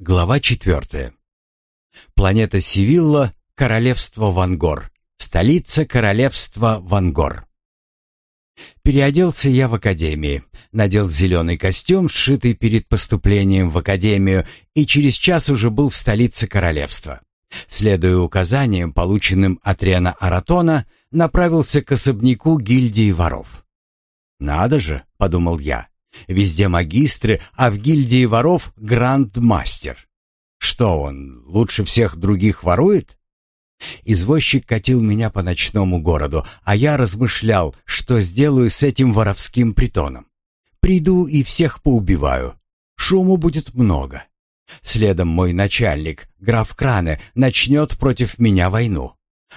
Глава четвертая. Планета Сивилла, королевство Вангор. Столица королевства Вангор. Переоделся я в академии, надел зеленый костюм, сшитый перед поступлением в академию, и через час уже был в столице королевства. Следуя указаниям, полученным от Рена Аратона, направился к особняку гильдии воров. «Надо же», — подумал я, — «везде магистры, а в гильдии воров грандмастер. Что он, лучше всех других ворует?» Извозчик катил меня по ночному городу, а я размышлял, что сделаю с этим воровским притоном. Приду и всех поубиваю. Шуму будет много. Следом мой начальник, граф Кране, начнет против меня войну.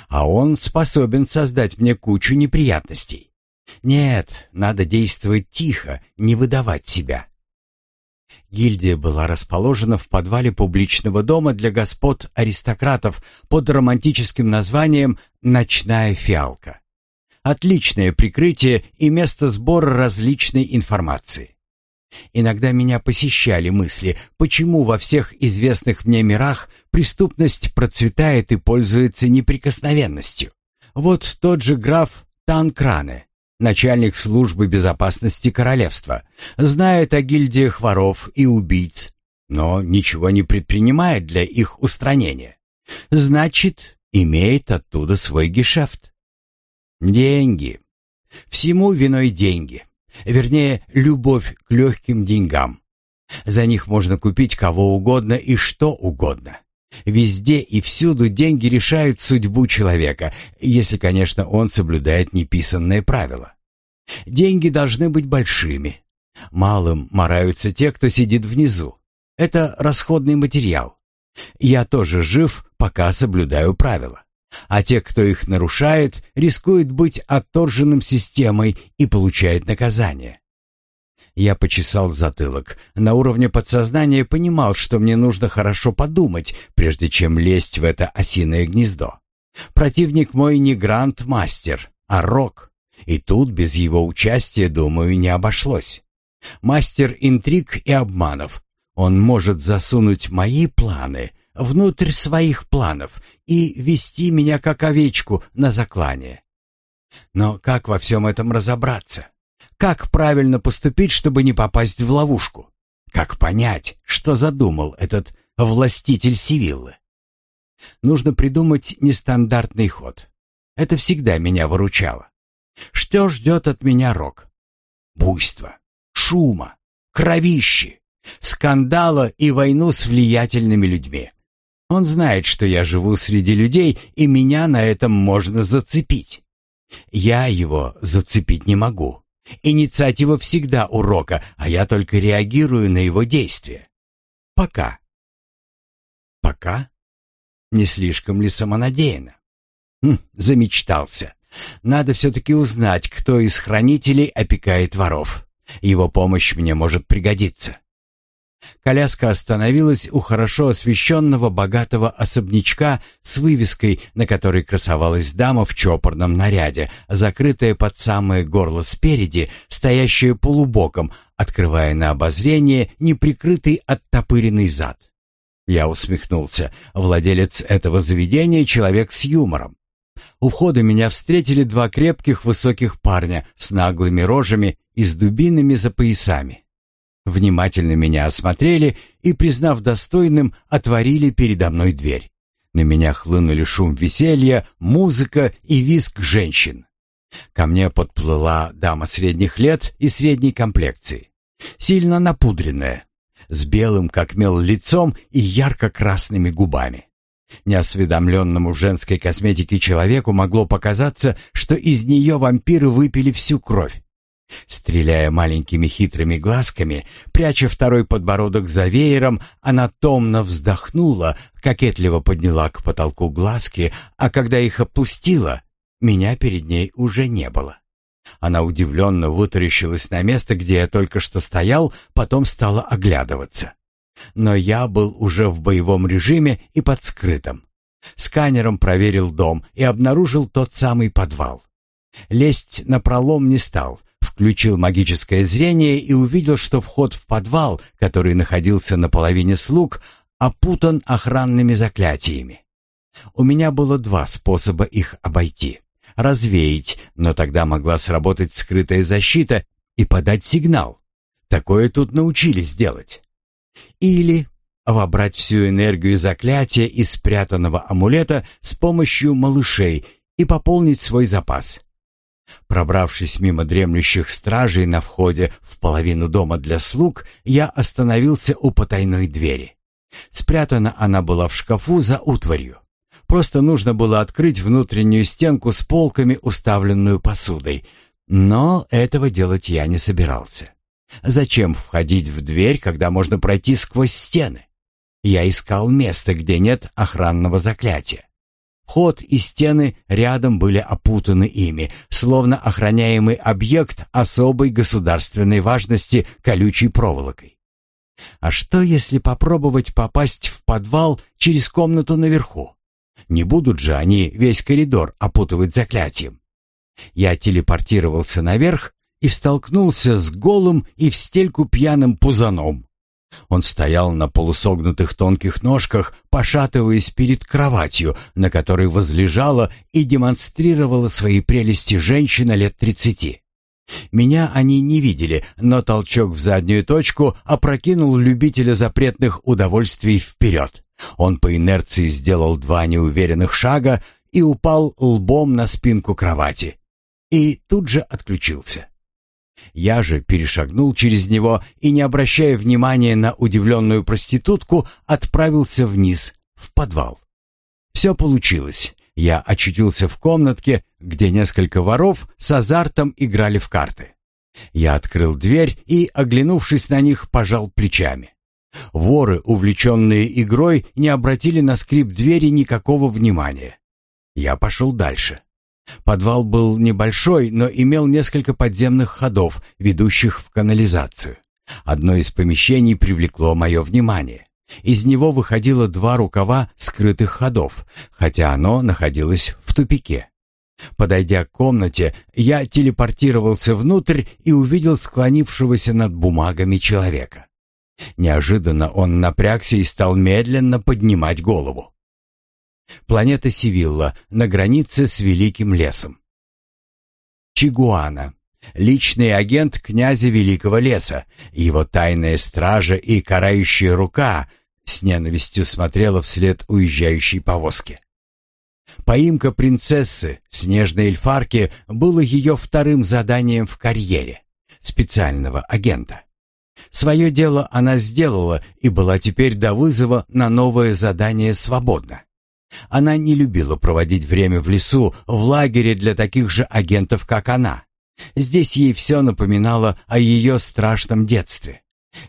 А он способен создать мне кучу неприятностей. Нет, надо действовать тихо, не выдавать себя. Гильдия была расположена в подвале публичного дома для господ-аристократов под романтическим названием «Ночная фиалка». Отличное прикрытие и место сбора различной информации. Иногда меня посещали мысли, почему во всех известных мне мирах преступность процветает и пользуется неприкосновенностью. Вот тот же граф Танкране начальник службы безопасности королевства, знает о гильдиях воров и убийц, но ничего не предпринимает для их устранения. Значит, имеет оттуда свой гешефт. Деньги. Всему виной деньги. Вернее, любовь к легким деньгам. За них можно купить кого угодно и что угодно. Везде и всюду деньги решают судьбу человека, если, конечно, он соблюдает неписанные правила. Деньги должны быть большими. Малым мараются те, кто сидит внизу. Это расходный материал. Я тоже жив, пока соблюдаю правила. А те, кто их нарушает, рискуют быть отторженным системой и получают наказание. Я почесал затылок. На уровне подсознания понимал, что мне нужно хорошо подумать, прежде чем лезть в это осиное гнездо. Противник мой не гранд-мастер, а рок. И тут без его участия, думаю, не обошлось. Мастер интриг и обманов. Он может засунуть мои планы внутрь своих планов и вести меня как овечку на заклание. Но как во всем этом разобраться? Как правильно поступить, чтобы не попасть в ловушку? Как понять, что задумал этот властитель Сивиллы? Нужно придумать нестандартный ход. Это всегда меня выручало. Что ждет от меня Рок? Буйство, шума, кровищи, скандала и войну с влиятельными людьми. Он знает, что я живу среди людей, и меня на этом можно зацепить. Я его зацепить не могу. Инициатива всегда у Рока, а я только реагирую на его действия. Пока. Пока? Не слишком ли самонадеянно? Хм, замечтался. Надо все-таки узнать, кто из хранителей опекает воров. Его помощь мне может пригодиться. Коляска остановилась у хорошо освещенного богатого особнячка с вывеской, на которой красовалась дама в чопорном наряде, закрытая под самое горло спереди, стоящая полубоком, открывая на обозрение неприкрытый оттопыренный зад. Я усмехнулся. Владелец этого заведения — человек с юмором. У входа меня встретили два крепких высоких парня с наглыми рожами и с дубинами за поясами внимательно меня осмотрели и, признав достойным, отворили передо мной дверь. На меня хлынули шум веселья, музыка и визг женщин. Ко мне подплыла дама средних лет и средней комплекции. Сильно напудренная, с белым, как мел, лицом и ярко-красными губами. Неосведомленному в женской косметике человеку могло показаться, что из нее вампиры выпили всю кровь. Стреляя маленькими хитрыми глазками, пряча второй подбородок за веером, она томно вздохнула, кокетливо подняла к потолку глазки, а когда их опустила, меня перед ней уже не было. Она удивленно вытаращилась на место, где я только что стоял, потом стала оглядываться. Но я был уже в боевом режиме и под скрытым. Сканером проверил дом и обнаружил тот самый подвал. Лезть на пролом не стал — Включил магическое зрение и увидел, что вход в подвал, который находился на половине слуг, опутан охранными заклятиями. У меня было два способа их обойти. Развеять, но тогда могла сработать скрытая защита и подать сигнал. Такое тут научились делать. Или вобрать всю энергию заклятия из спрятанного амулета с помощью малышей и пополнить свой запас. Пробравшись мимо дремлющих стражей на входе в половину дома для слуг, я остановился у потайной двери. Спрятана она была в шкафу за утварью. Просто нужно было открыть внутреннюю стенку с полками, уставленную посудой. Но этого делать я не собирался. Зачем входить в дверь, когда можно пройти сквозь стены? Я искал место, где нет охранного заклятия. Вход и стены рядом были опутаны ими, словно охраняемый объект особой государственной важности колючей проволокой. А что, если попробовать попасть в подвал через комнату наверху? Не будут же они весь коридор опутывать заклятием. Я телепортировался наверх и столкнулся с голым и в стельку пьяным пузаном. Он стоял на полусогнутых тонких ножках, пошатываясь перед кроватью, на которой возлежала и демонстрировала свои прелести женщина лет тридцати. Меня они не видели, но толчок в заднюю точку опрокинул любителя запретных удовольствий вперед. Он по инерции сделал два неуверенных шага и упал лбом на спинку кровати. И тут же отключился. Я же перешагнул через него и, не обращая внимания на удивленную проститутку, отправился вниз, в подвал. Все получилось. Я очутился в комнатке, где несколько воров с азартом играли в карты. Я открыл дверь и, оглянувшись на них, пожал плечами. Воры, увлеченные игрой, не обратили на скрип двери никакого внимания. Я пошел дальше. Подвал был небольшой, но имел несколько подземных ходов, ведущих в канализацию. Одно из помещений привлекло мое внимание. Из него выходило два рукава скрытых ходов, хотя оно находилось в тупике. Подойдя к комнате, я телепортировался внутрь и увидел склонившегося над бумагами человека. Неожиданно он напрягся и стал медленно поднимать голову. Планета Сивилла на границе с Великим лесом. Чигуана. Личный агент князя Великого леса, его тайная стража и карающая рука с ненавистью смотрела вслед уезжающей повозки. Поимка принцессы, снежной эльфарки, было ее вторым заданием в карьере специального агента. Свое дело она сделала и была теперь до вызова на новое задание свободна. Она не любила проводить время в лесу, в лагере для таких же агентов, как она. Здесь ей все напоминало о ее страшном детстве.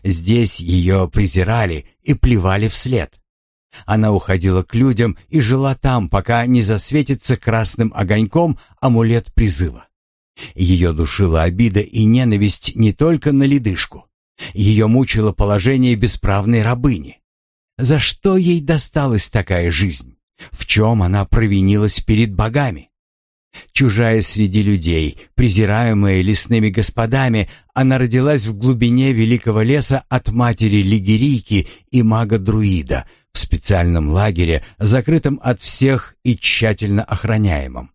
Здесь ее презирали и плевали вслед. Она уходила к людям и жила там, пока не засветится красным огоньком амулет призыва. Ее душила обида и ненависть не только на ледышку. Ее мучило положение бесправной рабыни. За что ей досталась такая жизнь? В чем она провинилась перед богами? Чужая среди людей, презираемая лесными господами, она родилась в глубине великого леса от матери Лигерийки и мага-друида в специальном лагере, закрытом от всех и тщательно охраняемом.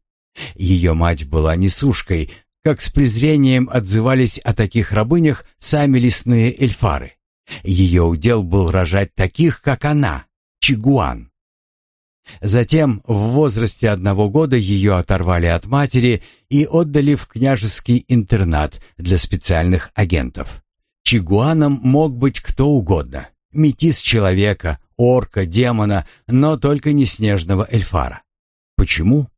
Ее мать была несушкой, как с презрением отзывались о таких рабынях сами лесные эльфары. Ее удел был рожать таких, как она, Чигуан. Затем в возрасте одного года ее оторвали от матери и отдали в княжеский интернат для специальных агентов. Чигуаном мог быть кто угодно. Метис человека, орка, демона, но только не снежного эльфара. Почему?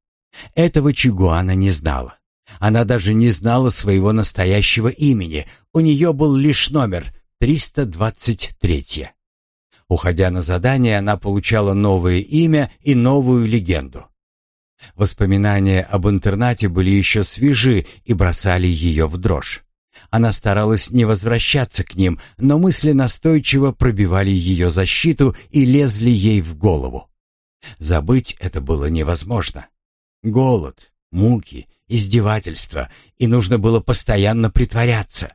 Этого Чигуана не знала. Она даже не знала своего настоящего имени. У нее был лишь номер 323. Уходя на задание, она получала новое имя и новую легенду. Воспоминания об интернате были еще свежи и бросали ее в дрожь. Она старалась не возвращаться к ним, но мысли настойчиво пробивали ее защиту и лезли ей в голову. Забыть это было невозможно. Голод, муки, издевательства, и нужно было постоянно притворяться.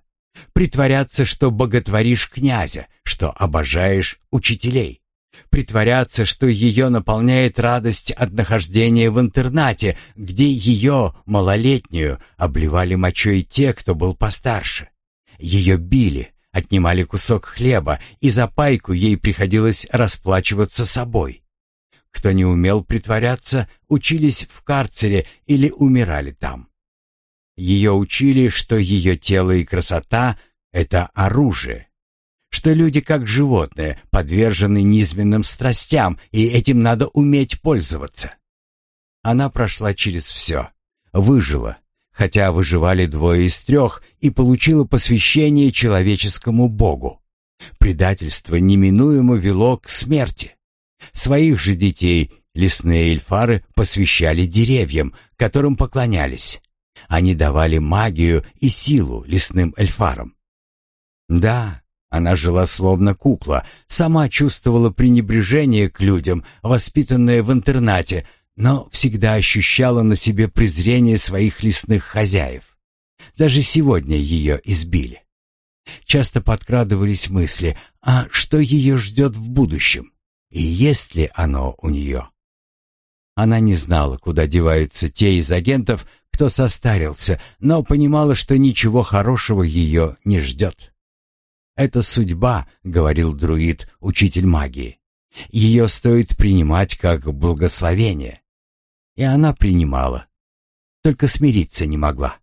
Притворяться, что боготворишь князя, что обожаешь учителей, Притворяться, что ее наполняет радость от нахождения в интернате, где ее, малолетнюю, обливали мочой те, кто был постарше. Ее били, отнимали кусок хлеба, и за пайку ей приходилось расплачиваться собой. Кто не умел притворяться, учились в карцере или умирали там. Ее учили, что ее тело и красота — это оружие, что люди как животные подвержены низменным страстям, и этим надо уметь пользоваться. Она прошла через все, выжила, хотя выживали двое из трех, и получила посвящение человеческому богу. Предательство неминуемо вело к смерти. Своих же детей лесные эльфары посвящали деревьям, которым поклонялись. Они давали магию и силу лесным эльфарам. Да, она жила словно кукла, сама чувствовала пренебрежение к людям, воспитанная в интернате, но всегда ощущала на себе презрение своих лесных хозяев. Даже сегодня ее избили. Часто подкрадывались мысли, а что ее ждет в будущем? И есть ли оно у нее? Она не знала, куда деваются те из агентов, кто состарился, но понимала, что ничего хорошего ее не ждет. «Это судьба», — говорил друид, учитель магии. «Ее стоит принимать как благословение». И она принимала, только смириться не могла.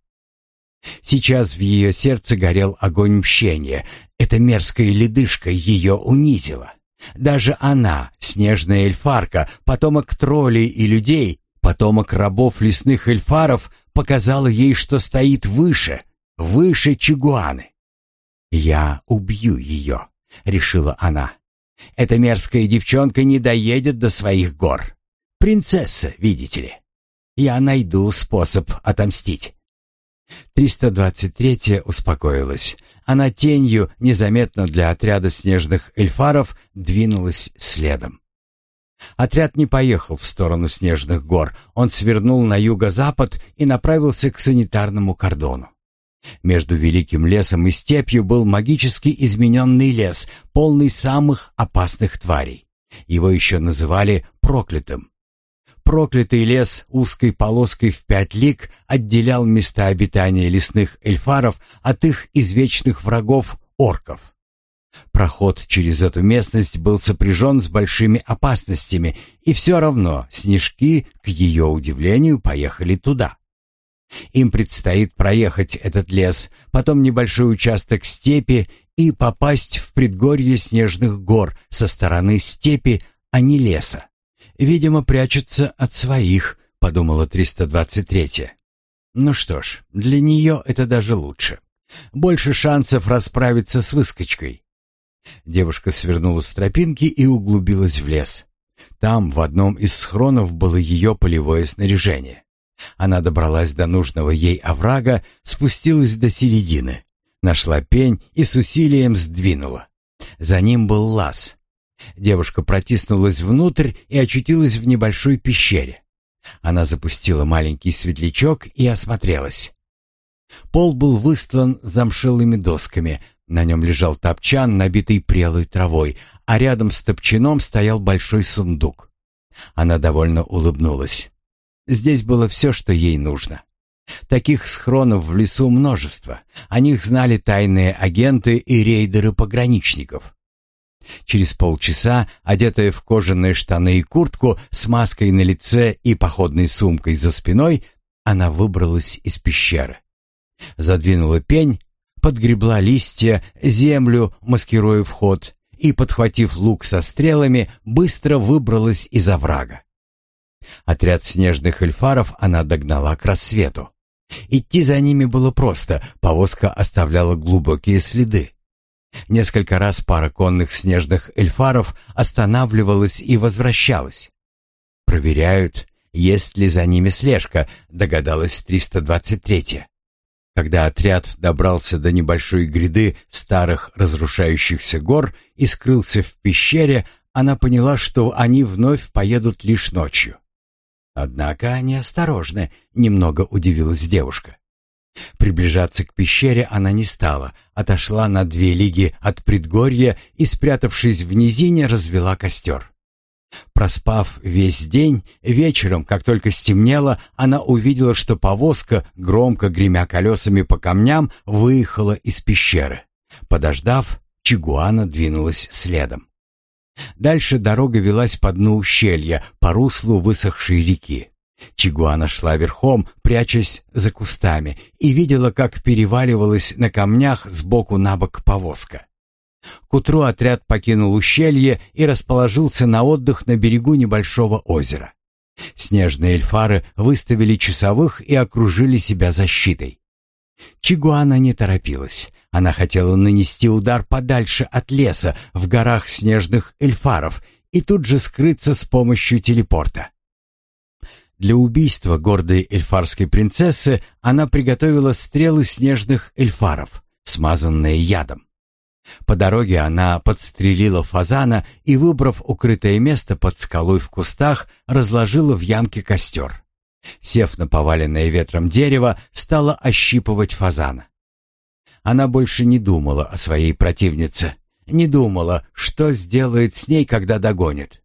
Сейчас в ее сердце горел огонь мщения. Эта мерзкая ледышка ее унизила. Даже она, снежная эльфарка, потомок троллей и людей, потомок рабов лесных эльфаров, показала ей, что стоит выше, выше Чигуаны. «Я убью ее», — решила она. «Эта мерзкая девчонка не доедет до своих гор. Принцесса, видите ли. Я найду способ отомстить». 323-я успокоилась. Она тенью, незаметно для отряда снежных эльфаров, двинулась следом. Отряд не поехал в сторону снежных гор. Он свернул на юго-запад и направился к санитарному кордону. Между великим лесом и степью был магически измененный лес, полный самых опасных тварей. Его еще называли проклятым. Проклятый лес узкой полоской в пять лиг отделял места обитания лесных эльфаров от их извечных врагов орков. Проход через эту местность был сопряжен с большими опасностями, и все равно снежки, к ее удивлению, поехали туда. Им предстоит проехать этот лес, потом небольшой участок степи и попасть в предгорье снежных гор со стороны степи, а не леса. Видимо, прячутся от своих, подумала 323-я. Ну что ж, для нее это даже лучше. Больше шансов расправиться с выскочкой. Девушка свернула с тропинки и углубилась в лес. Там, в одном из схронов, было ее полевое снаряжение. Она добралась до нужного ей оврага, спустилась до середины, нашла пень и с усилием сдвинула. За ним был лаз. Девушка протиснулась внутрь и очутилась в небольшой пещере. Она запустила маленький светлячок и осмотрелась. Пол был выстлан замшелыми досками, на нем лежал топчан, набитый прелой травой, а рядом с топчаном стоял большой сундук. Она довольно улыбнулась. Здесь было все, что ей нужно. Таких схронов в лесу множество. О них знали тайные агенты и рейдеры пограничников. Через полчаса, одетая в кожаные штаны и куртку, с маской на лице и походной сумкой за спиной, она выбралась из пещеры. Задвинула пень, подгребла листья, землю, маскируя вход, и, подхватив лук со стрелами, быстро выбралась из оврага. Отряд снежных эльфаров она догнала к рассвету. Идти за ними было просто, повозка оставляла глубокие следы. Несколько раз пара конных снежных эльфаров останавливалась и возвращалась. «Проверяют, есть ли за ними слежка», — догадалась 323-я. Когда отряд добрался до небольшой гряды старых разрушающихся гор и скрылся в пещере, она поняла, что они вновь поедут лишь ночью. Однако они осторожны, немного удивилась девушка. Приближаться к пещере она не стала, отошла на две лиги от предгорья и, спрятавшись в низине, развела костер. Проспав весь день, вечером, как только стемнело, она увидела, что повозка, громко гремя колесами по камням, выехала из пещеры. Подождав, Чигуана двинулась следом. Дальше дорога велась по дну ущелья, по руслу высохшей реки. Чигуана шла верхом, прячась за кустами, и видела, как переваливалась на камнях сбоку на бок повозка. К утру отряд покинул ущелье и расположился на отдых на берегу небольшого озера. Снежные эльфары выставили часовых и окружили себя защитой. Чигуана не торопилась. Она хотела нанести удар подальше от леса, в горах снежных эльфаров, и тут же скрыться с помощью телепорта. Для убийства гордой эльфарской принцессы она приготовила стрелы снежных эльфаров, смазанные ядом. По дороге она подстрелила фазана и, выбрав укрытое место под скалой в кустах, разложила в ямке костер. Сев на поваленное ветром дерево, стала ощипывать фазана. Она больше не думала о своей противнице, не думала, что сделает с ней, когда догонит.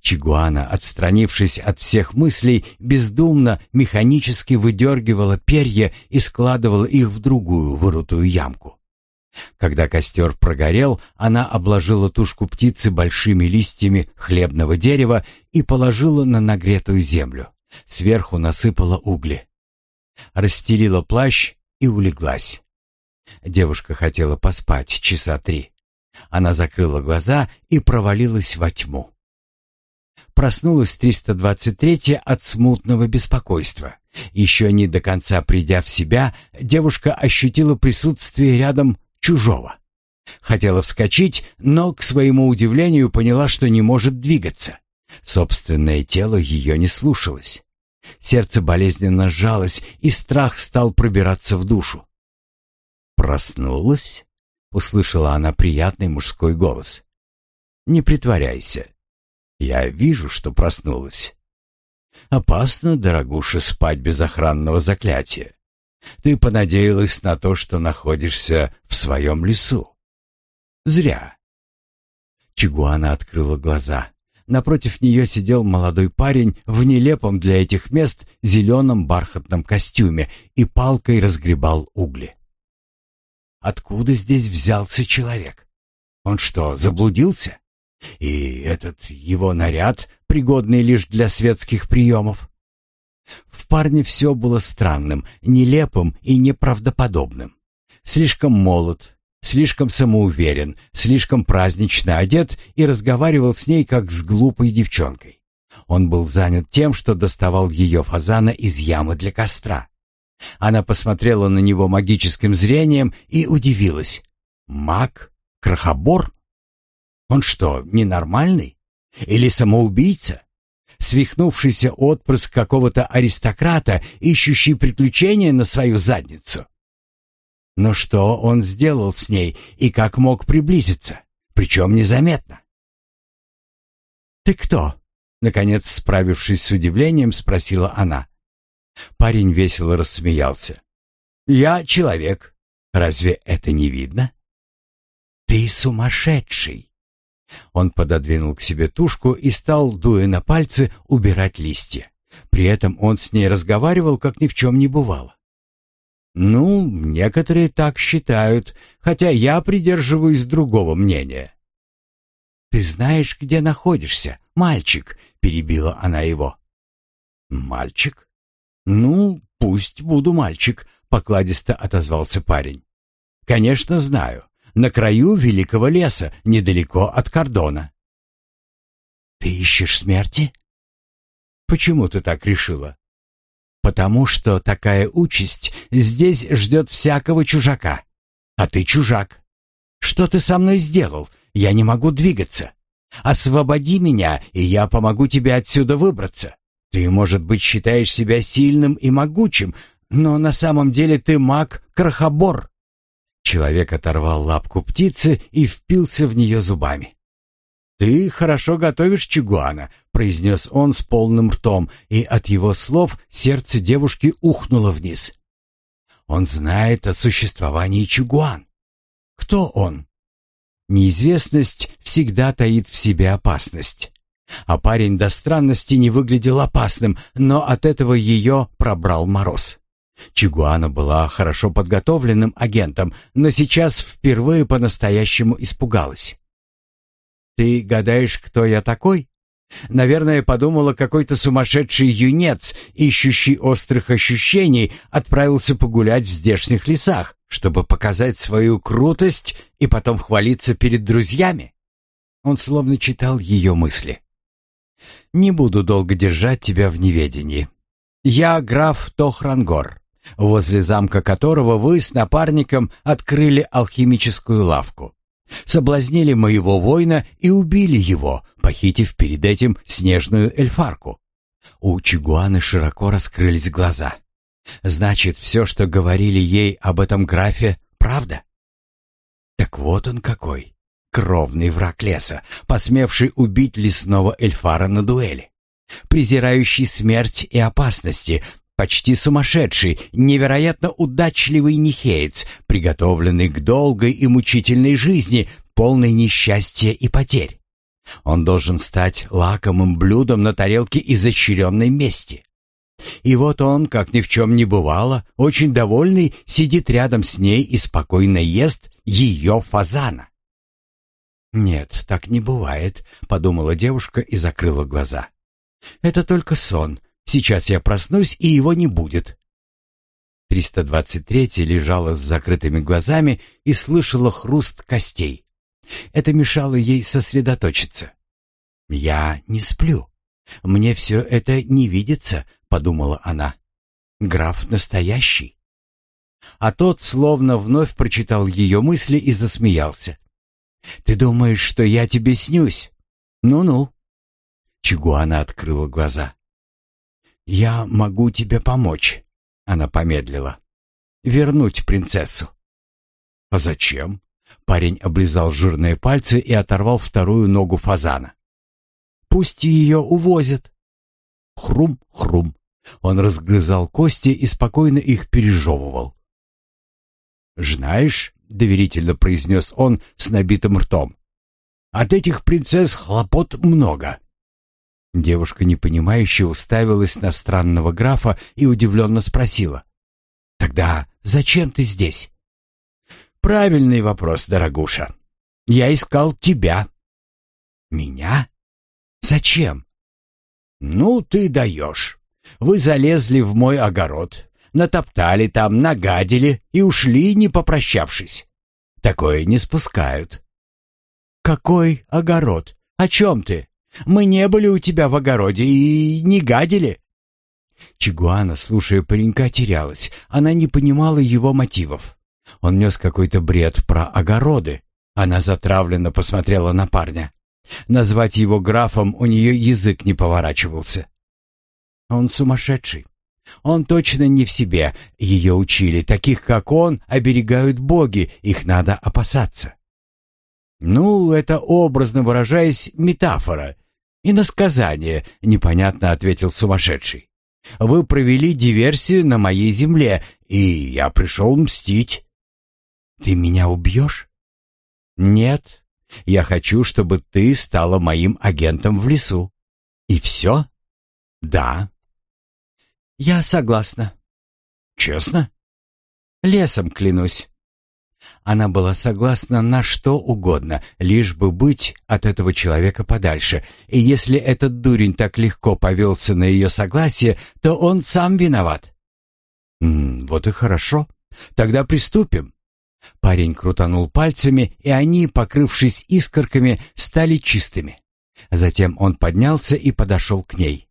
Чигуана, отстранившись от всех мыслей, бездумно, механически выдергивала перья и складывала их в другую вырутую ямку. Когда костер прогорел, она обложила тушку птицы большими листьями хлебного дерева и положила на нагретую землю. Сверху насыпала угли. Расстелила плащ и улеглась. Девушка хотела поспать часа три. Она закрыла глаза и провалилась во тьму. Проснулась 323 от смутного беспокойства. Еще не до конца придя в себя, девушка ощутила присутствие рядом чужого. Хотела вскочить, но, к своему удивлению, поняла, что не может двигаться. Собственное тело ее не слушалось. Сердце болезненно сжалось, и страх стал пробираться в душу. «Проснулась?» — услышала она приятный мужской голос. «Не притворяйся. Я вижу, что проснулась. Опасно, дорогуша, спать без охранного заклятия. Ты понадеялась на то, что находишься в своем лесу. Зря. Чигуана открыла глаза. Напротив нее сидел молодой парень в нелепом для этих мест зеленом бархатном костюме и палкой разгребал угли. Откуда здесь взялся человек? Он что, заблудился? И этот его наряд, пригодный лишь для светских приемов? В парне все было странным, нелепым и неправдоподобным. Слишком молод, слишком самоуверен, слишком празднично одет и разговаривал с ней, как с глупой девчонкой. Он был занят тем, что доставал ее фазана из ямы для костра. Она посмотрела на него магическим зрением и удивилась. «Маг? Крохобор? Он что, ненормальный? Или самоубийца?» Свихнувшийся отпрыск какого-то аристократа, ищущий приключения на свою задницу. Но что он сделал с ней и как мог приблизиться, причем незаметно? «Ты кто?» — наконец, справившись с удивлением, спросила она. Парень весело рассмеялся. «Я человек. Разве это не видно?» «Ты сумасшедший!» Он пододвинул к себе тушку и стал, дуя на пальцы, убирать листья. При этом он с ней разговаривал, как ни в чем не бывало. «Ну, некоторые так считают, хотя я придерживаюсь другого мнения». «Ты знаешь, где находишься, мальчик?» — перебила она его. «Мальчик? Ну, пусть буду мальчик», — покладисто отозвался парень. «Конечно, знаю на краю великого леса, недалеко от кордона. Ты ищешь смерти? Почему ты так решила? Потому что такая участь здесь ждет всякого чужака. А ты чужак. Что ты со мной сделал? Я не могу двигаться. Освободи меня, и я помогу тебе отсюда выбраться. Ты, может быть, считаешь себя сильным и могучим, но на самом деле ты маг-крохобор. Человек оторвал лапку птицы и впился в нее зубами. «Ты хорошо готовишь чигуана», — произнес он с полным ртом, и от его слов сердце девушки ухнуло вниз. Он знает о существовании Чугуан. Кто он? Неизвестность всегда таит в себе опасность. А парень до странности не выглядел опасным, но от этого ее пробрал мороз. Чигуана была хорошо подготовленным агентом, но сейчас впервые по-настоящему испугалась. «Ты гадаешь, кто я такой?» Наверное, подумала, какой-то сумасшедший юнец, ищущий острых ощущений, отправился погулять в здешних лесах, чтобы показать свою крутость и потом хвалиться перед друзьями. Он словно читал ее мысли. «Не буду долго держать тебя в неведении. Я граф Тохрангор возле замка которого вы с напарником открыли алхимическую лавку. Соблазнили моего воина и убили его, похитив перед этим снежную эльфарку. У Чигуаны широко раскрылись глаза. Значит, все, что говорили ей об этом графе, правда? Так вот он какой, кровный враг леса, посмевший убить лесного эльфара на дуэли презирающий смерть и опасности, почти сумасшедший, невероятно удачливый нихеец, приготовленный к долгой и мучительной жизни, полной несчастья и потерь. Он должен стать лакомым блюдом на тарелке изощренной мести. И вот он, как ни в чем не бывало, очень довольный, сидит рядом с ней и спокойно ест ее фазана. «Нет, так не бывает», — подумала девушка и закрыла глаза. «Это только сон, Сейчас я проснусь, и его не будет. 323 лежала с закрытыми глазами и слышала хруст костей. Это мешало ей сосредоточиться. «Я не сплю. Мне все это не видится», — подумала она. «Граф настоящий». А тот словно вновь прочитал ее мысли и засмеялся. «Ты думаешь, что я тебе снюсь? Ну-ну». Чигуана открыла глаза. «Я могу тебе помочь», — она помедлила. «Вернуть принцессу». «А зачем?» Парень облизал жирные пальцы и оторвал вторую ногу фазана. «Пусть ее увозят». Хрум-хрум. Он разгрызал кости и спокойно их пережевывал. «Знаешь», — доверительно произнес он с набитым ртом, — «от этих принцесс хлопот много. Девушка непонимающе уставилась на странного графа и удивленно спросила. «Тогда зачем ты здесь?» «Правильный вопрос, дорогуша. Я искал тебя». «Меня? Зачем?» «Ну, ты даешь. Вы залезли в мой огород, натоптали там, нагадили и ушли, не попрощавшись. Такое не спускают». «Какой огород? О чем ты?» Мы не были у тебя в огороде и не гадили». Чигуана, слушая паренька, терялась. Она не понимала его мотивов. Он нес какой-то бред про огороды. Она затравленно посмотрела на парня. Назвать его графом у нее язык не поворачивался. Он сумасшедший. Он точно не в себе. Ее учили. Таких, как он, оберегают боги. Их надо опасаться. Ну, это, образно выражаясь, метафора. И на сказание, непонятно ответил сумасшедший. Вы провели диверсию на моей земле, и я пришел мстить. Ты меня убьешь? Нет. Я хочу, чтобы ты стала моим агентом в лесу. И все? Да. Я согласна. Честно? Лесом клянусь. Она была согласна на что угодно, лишь бы быть от этого человека подальше. И если этот дурень так легко повелся на ее согласие, то он сам виноват. «М -м, «Вот и хорошо. Тогда приступим». Парень крутанул пальцами, и они, покрывшись искорками, стали чистыми. Затем он поднялся и подошел к ней.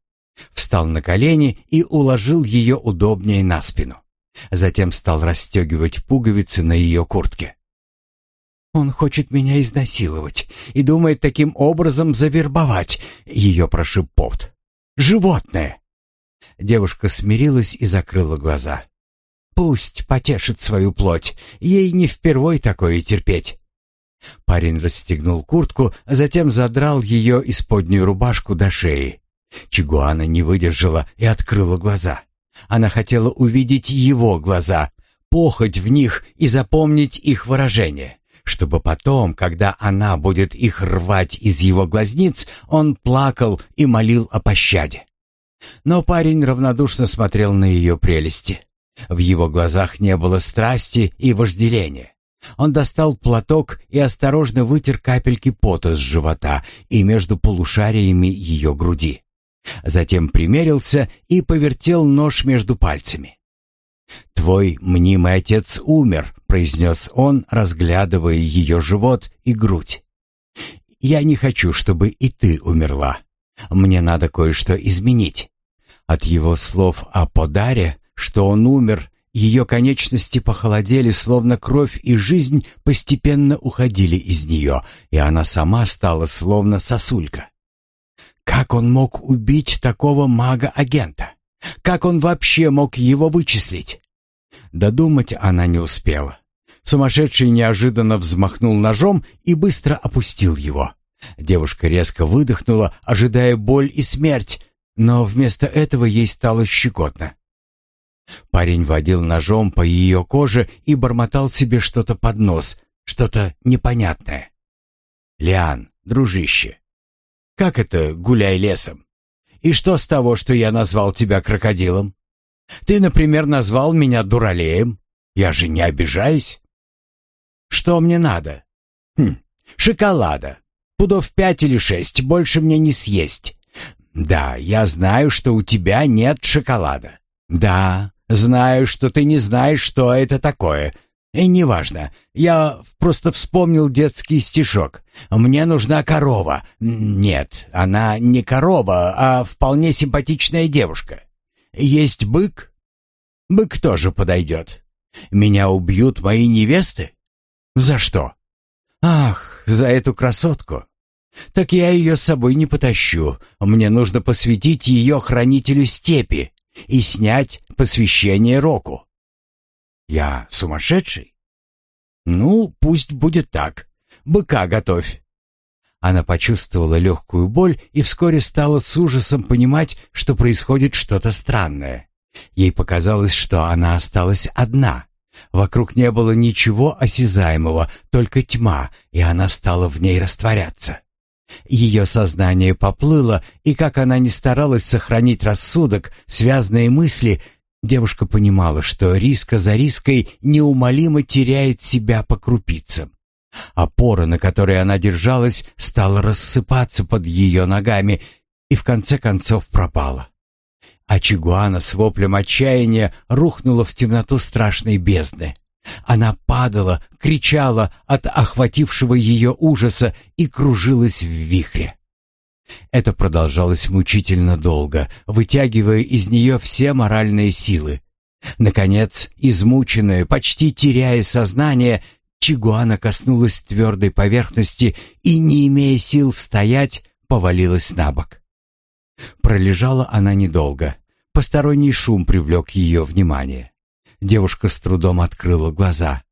Встал на колени и уложил ее удобнее на спину. Затем стал расстегивать пуговицы на ее куртке. «Он хочет меня изнасиловать и думает таким образом завербовать», — ее прошиб пот. «Животное!» Девушка смирилась и закрыла глаза. «Пусть потешит свою плоть, ей не впервой такое терпеть». Парень расстегнул куртку, а затем задрал ее исподнюю рубашку до шеи. Чигуана не выдержала и открыла глаза. Она хотела увидеть его глаза, похоть в них и запомнить их выражение, чтобы потом, когда она будет их рвать из его глазниц, он плакал и молил о пощаде. Но парень равнодушно смотрел на ее прелести. В его глазах не было страсти и вожделения. Он достал платок и осторожно вытер капельки пота с живота и между полушариями ее груди. Затем примерился и повертел нож между пальцами. «Твой мнимый отец умер», — произнес он, разглядывая ее живот и грудь. «Я не хочу, чтобы и ты умерла. Мне надо кое-что изменить». От его слов о подаре, что он умер, ее конечности похолодели, словно кровь и жизнь постепенно уходили из нее, и она сама стала словно сосулька. Как он мог убить такого мага-агента? Как он вообще мог его вычислить? Додумать она не успела. Сумасшедший неожиданно взмахнул ножом и быстро опустил его. Девушка резко выдохнула, ожидая боль и смерть, но вместо этого ей стало щекотно. Парень водил ножом по ее коже и бормотал себе что-то под нос, что-то непонятное. «Лиан, дружище, как это «гуляй лесом»? И что с того, что я назвал тебя крокодилом? Ты, например, назвал меня дуралеем. Я же не обижаюсь. Что мне надо? Хм, шоколада. Пудов пять или шесть, больше мне не съесть. Да, я знаю, что у тебя нет шоколада. Да, знаю, что ты не знаешь, что это такое. И неважно, я просто вспомнил детский стишок. Мне нужна корова. Нет, она не корова, а вполне симпатичная девушка. Есть бык? Бык тоже подойдет. Меня убьют мои невесты? За что? Ах, за эту красотку. Так я ее с собой не потащу. Мне нужно посвятить ее хранителю степи и снять посвящение Року. Я сумасшедший? Ну, пусть будет так. Быка готовь. Она почувствовала легкую боль и вскоре стала с ужасом понимать, что происходит что-то странное. Ей показалось, что она осталась одна. Вокруг не было ничего осязаемого, только тьма, и она стала в ней растворяться. Ее сознание поплыло, и как она ни старалась сохранить рассудок, связанные мысли Девушка понимала, что риска за риской неумолимо теряет себя по крупицам. Опора, на которой она держалась, стала рассыпаться под ее ногами и в конце концов пропала. А Чигуана с воплем отчаяния рухнула в темноту страшной бездны. Она падала, кричала от охватившего ее ужаса и кружилась в вихре. Это продолжалось мучительно долго, вытягивая из нее все моральные силы. Наконец, измученная, почти теряя сознание, Чигуана коснулась твердой поверхности и, не имея сил стоять, повалилась на бок. Пролежала она недолго. Посторонний шум привлек ее внимание. Девушка с трудом открыла глаза.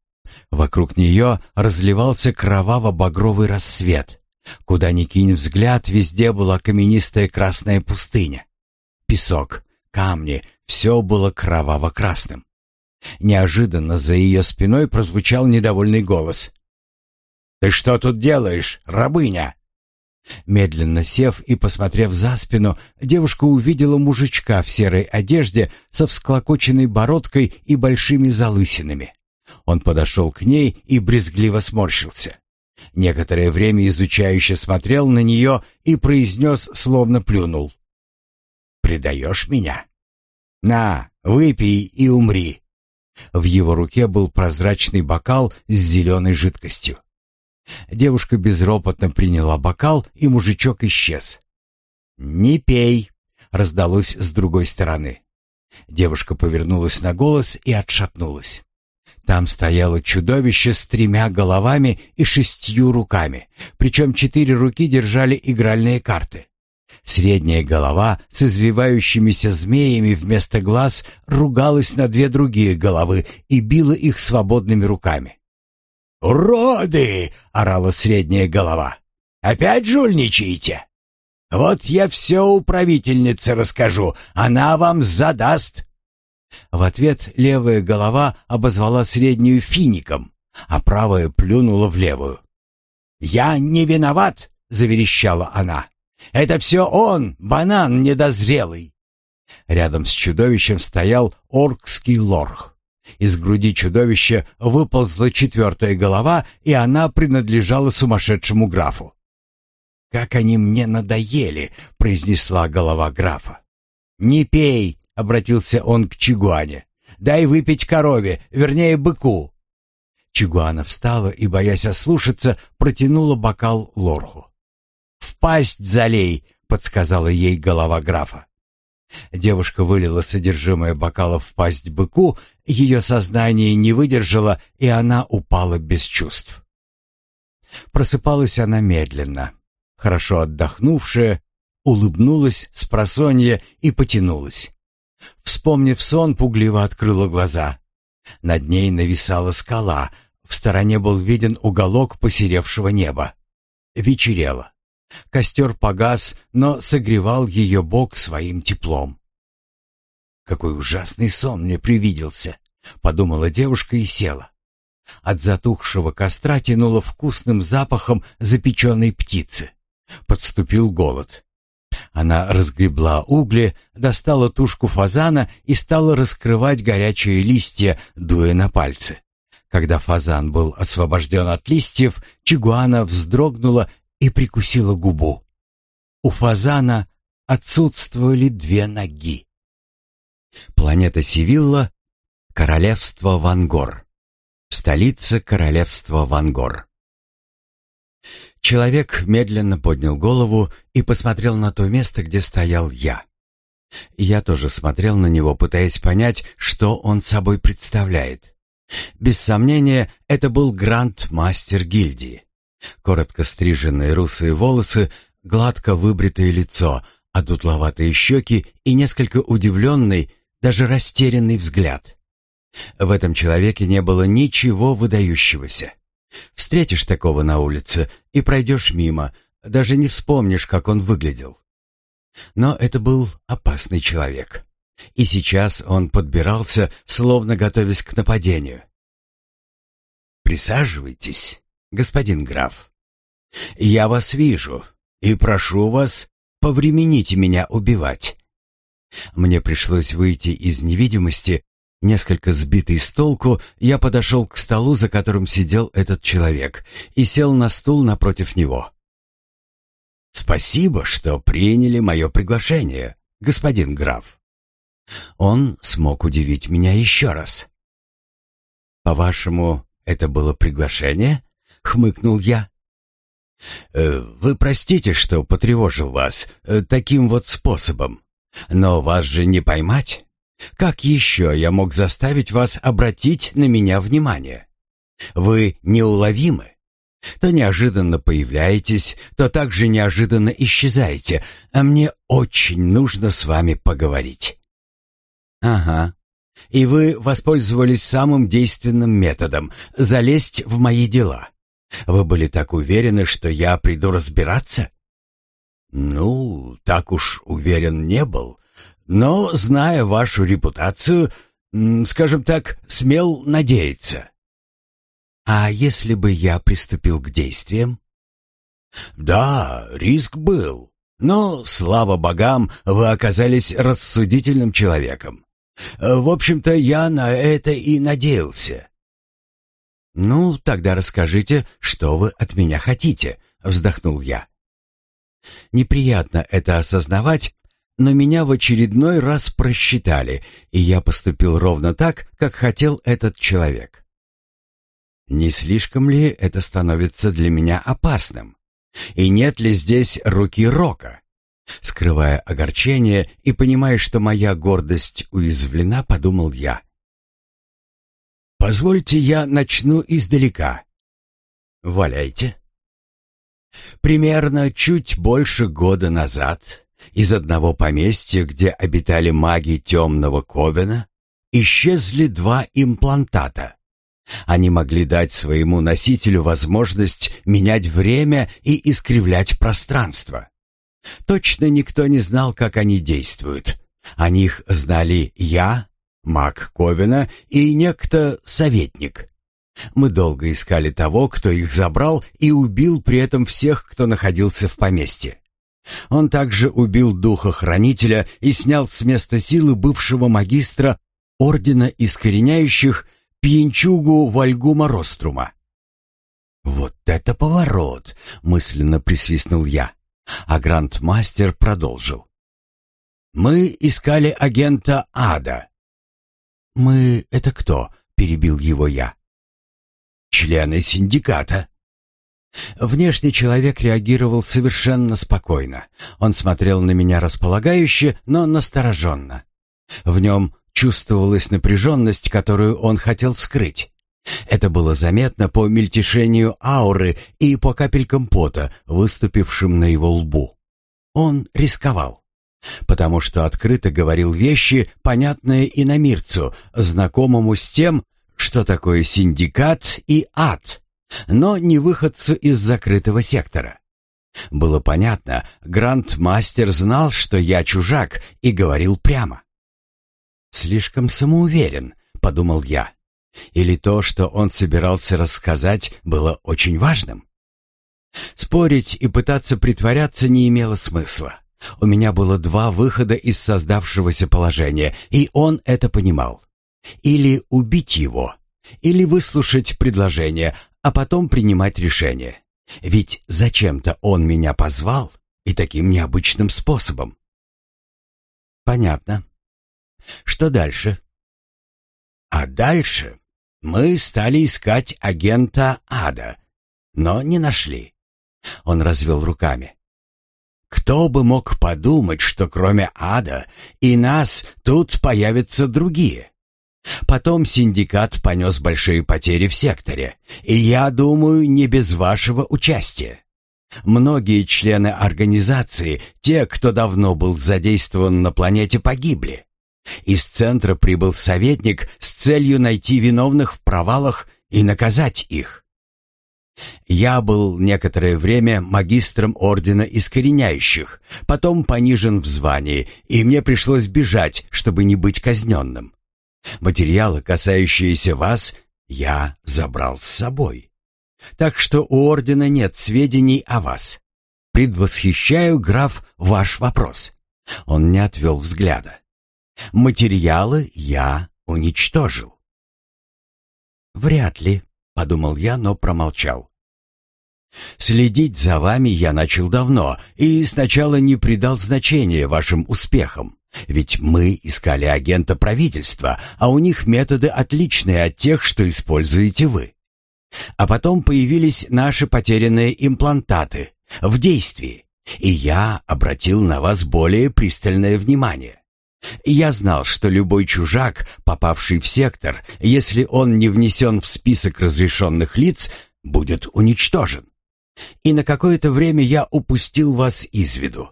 Вокруг нее разливался кроваво-багровый рассвет. Куда ни кинь взгляд, везде была каменистая красная пустыня. Песок, камни, все было кроваво-красным. Неожиданно за ее спиной прозвучал недовольный голос. «Ты что тут делаешь, рабыня?» Медленно сев и посмотрев за спину, девушка увидела мужичка в серой одежде со всклокоченной бородкой и большими залысинами. Он подошел к ней и брезгливо сморщился. Некоторое время изучающе смотрел на нее и произнес, словно плюнул. «Предаешь меня? На, выпей и умри!» В его руке был прозрачный бокал с зеленой жидкостью. Девушка безропотно приняла бокал, и мужичок исчез. «Не пей!» — раздалось с другой стороны. Девушка повернулась на голос и отшатнулась. Там стояло чудовище с тремя головами и шестью руками, причем четыре руки держали игральные карты. Средняя голова с извивающимися змеями вместо глаз ругалась на две другие головы и била их свободными руками. «Уроды!» — орала средняя голова. «Опять жульничаете? Вот я все управительнице расскажу, она вам задаст!» В ответ левая голова обозвала среднюю фиником, а правая плюнула в левую. «Я не виноват!» — заверещала она. «Это все он, банан недозрелый!» Рядом с чудовищем стоял оркский лорх. Из груди чудовища выползла четвертая голова, и она принадлежала сумасшедшему графу. «Как они мне надоели!» — произнесла голова графа. «Не пей!» — обратился он к Чигуане. «Дай выпить корове, вернее, быку!» Чигуана встала и, боясь ослушаться, протянула бокал лорху. «В пасть залей!» — подсказала ей голова графа. Девушка вылила содержимое бокала в пасть быку, ее сознание не выдержало, и она упала без чувств. Просыпалась она медленно, хорошо отдохнувшая, улыбнулась с просонья и потянулась. Вспомнив сон, пугливо открыла глаза. Над ней нависала скала, в стороне был виден уголок посеревшего неба. Вечерело. Костер погас, но согревал ее бок своим теплом. «Какой ужасный сон мне привиделся!» — подумала девушка и села. От затухшего костра тянуло вкусным запахом запеченной птицы. Подступил голод. Она разгребла угли, достала тушку фазана и стала раскрывать горячие листья, дуя на пальцы. Когда фазан был освобожден от листьев, Чигуана вздрогнула и прикусила губу. У фазана отсутствовали две ноги. Планета Сивилла, королевство Вангор. Столица королевства Вангор. Человек медленно поднял голову и посмотрел на то место, где стоял я. Я тоже смотрел на него, пытаясь понять, что он собой представляет. Без сомнения, это был гранд-мастер гильдии. Коротко стриженные русые волосы, гладко выбритое лицо, одутловатые щеки и несколько удивленный, даже растерянный взгляд. В этом человеке не было ничего выдающегося. Встретишь такого на улице и пройдешь мимо, даже не вспомнишь, как он выглядел. Но это был опасный человек. И сейчас он подбирался, словно готовясь к нападению. «Присаживайтесь», господин граф. Я вас вижу и прошу вас, повремените меня убивать. Мне пришлось выйти из невидимости. Несколько сбитый с толку, я подошел к столу, за которым сидел этот человек, и сел на стул напротив него. «Спасибо, что приняли мое приглашение, господин граф». Он смог удивить меня еще раз. «По-вашему, это было приглашение?» — хмыкнул я. «Э, «Вы простите, что потревожил вас э, таким вот способом. Но вас же не поймать. Как еще я мог заставить вас обратить на меня внимание? Вы неуловимы. То неожиданно появляетесь, то также неожиданно исчезаете, а мне очень нужно с вами поговорить». «Ага. И вы воспользовались самым действенным методом — залезть в мои дела». Вы были так уверены, что я приду разбираться? Ну, так уж уверен не был. Но, зная вашу репутацию, скажем так, смел надеяться. А если бы я приступил к действиям? Да, риск был. Но, слава богам, вы оказались рассудительным человеком. В общем-то, я на это и надеялся. «Ну, тогда расскажите, что вы от меня хотите», — вздохнул я. Неприятно это осознавать, но меня в очередной раз просчитали, и я поступил ровно так, как хотел этот человек. Не слишком ли это становится для меня опасным? И нет ли здесь руки Рока? Скрывая огорчение и понимая, что моя гордость уязвлена, подумал я. Позвольте я начну издалека. Валяйте. Примерно чуть больше года назад из одного поместья, где обитали маги темного Ковена, исчезли два имплантата. Они могли дать своему носителю возможность менять время и искривлять пространство. Точно никто не знал, как они действуют. О них знали я, маг Ковина и некто советник. Мы долго искали того, кто их забрал и убил при этом всех, кто находился в поместье. Он также убил духа-хранителя и снял с места силы бывшего магистра Ордена Искореняющих пьянчугу Вальгума Рострума. «Вот это поворот!» — мысленно присвистнул я. А грандмастер продолжил. «Мы искали агента Ада». «Мы — это кто?» — перебил его я. «Члены синдиката». Внешний человек реагировал совершенно спокойно. Он смотрел на меня располагающе, но настороженно. В нем чувствовалась напряженность, которую он хотел скрыть. Это было заметно по мельтешению ауры и по капелькам пота, выступившим на его лбу. Он рисковал, потому что открыто говорил вещи, понятные иномирцу, знакомому с тем, что такое синдикат и ад, но не выходцу из закрытого сектора. Было понятно, гранд-мастер знал, что я чужак, и говорил прямо. «Слишком самоуверен», — подумал я. Или то, что он собирался рассказать, было очень важным? Спорить и пытаться притворяться не имело смысла. У меня было два выхода из создавшегося положения, и он это понимал. Или убить его, или выслушать предложение, а потом принимать решение. Ведь зачем-то он меня позвал и таким необычным способом. Понятно. Что дальше? А дальше мы стали искать агента Ада, но не нашли. Он развел руками. Кто бы мог подумать, что кроме Ада и нас тут появятся другие? Потом синдикат понес большие потери в секторе, и я думаю, не без вашего участия. Многие члены организации, те, кто давно был задействован на планете, погибли. Из центра прибыл советник с целью найти виновных в провалах и наказать их. Я был некоторое время магистром Ордена Искореняющих, потом понижен в звании, и мне пришлось бежать, чтобы не быть казненным. Материалы, касающиеся вас, я забрал с собой. Так что у Ордена нет сведений о вас. Предвосхищаю, граф, ваш вопрос. Он не отвел взгляда. Материалы я уничтожил. Вряд ли, подумал я, но промолчал. Следить за вами я начал давно и сначала не придал значения вашим успехам. Ведь мы искали агента правительства, а у них методы отличные от тех, что используете вы. А потом появились наши потерянные имплантаты в действии, и я обратил на вас более пристальное внимание. Я знал, что любой чужак, попавший в сектор, если он не внесен в список разрешенных лиц, будет уничтожен. И на какое-то время я упустил вас из виду.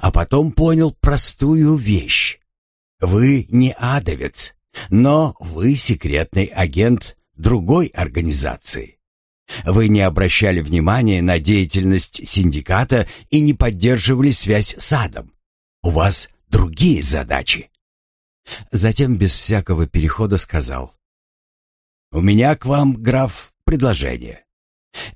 А потом понял простую вещь. Вы не адовец, но вы секретный агент другой организации. Вы не обращали внимания на деятельность синдиката и не поддерживали связь с адом. У вас другие задачи. Затем без всякого перехода сказал. «У меня к вам, граф, предложение.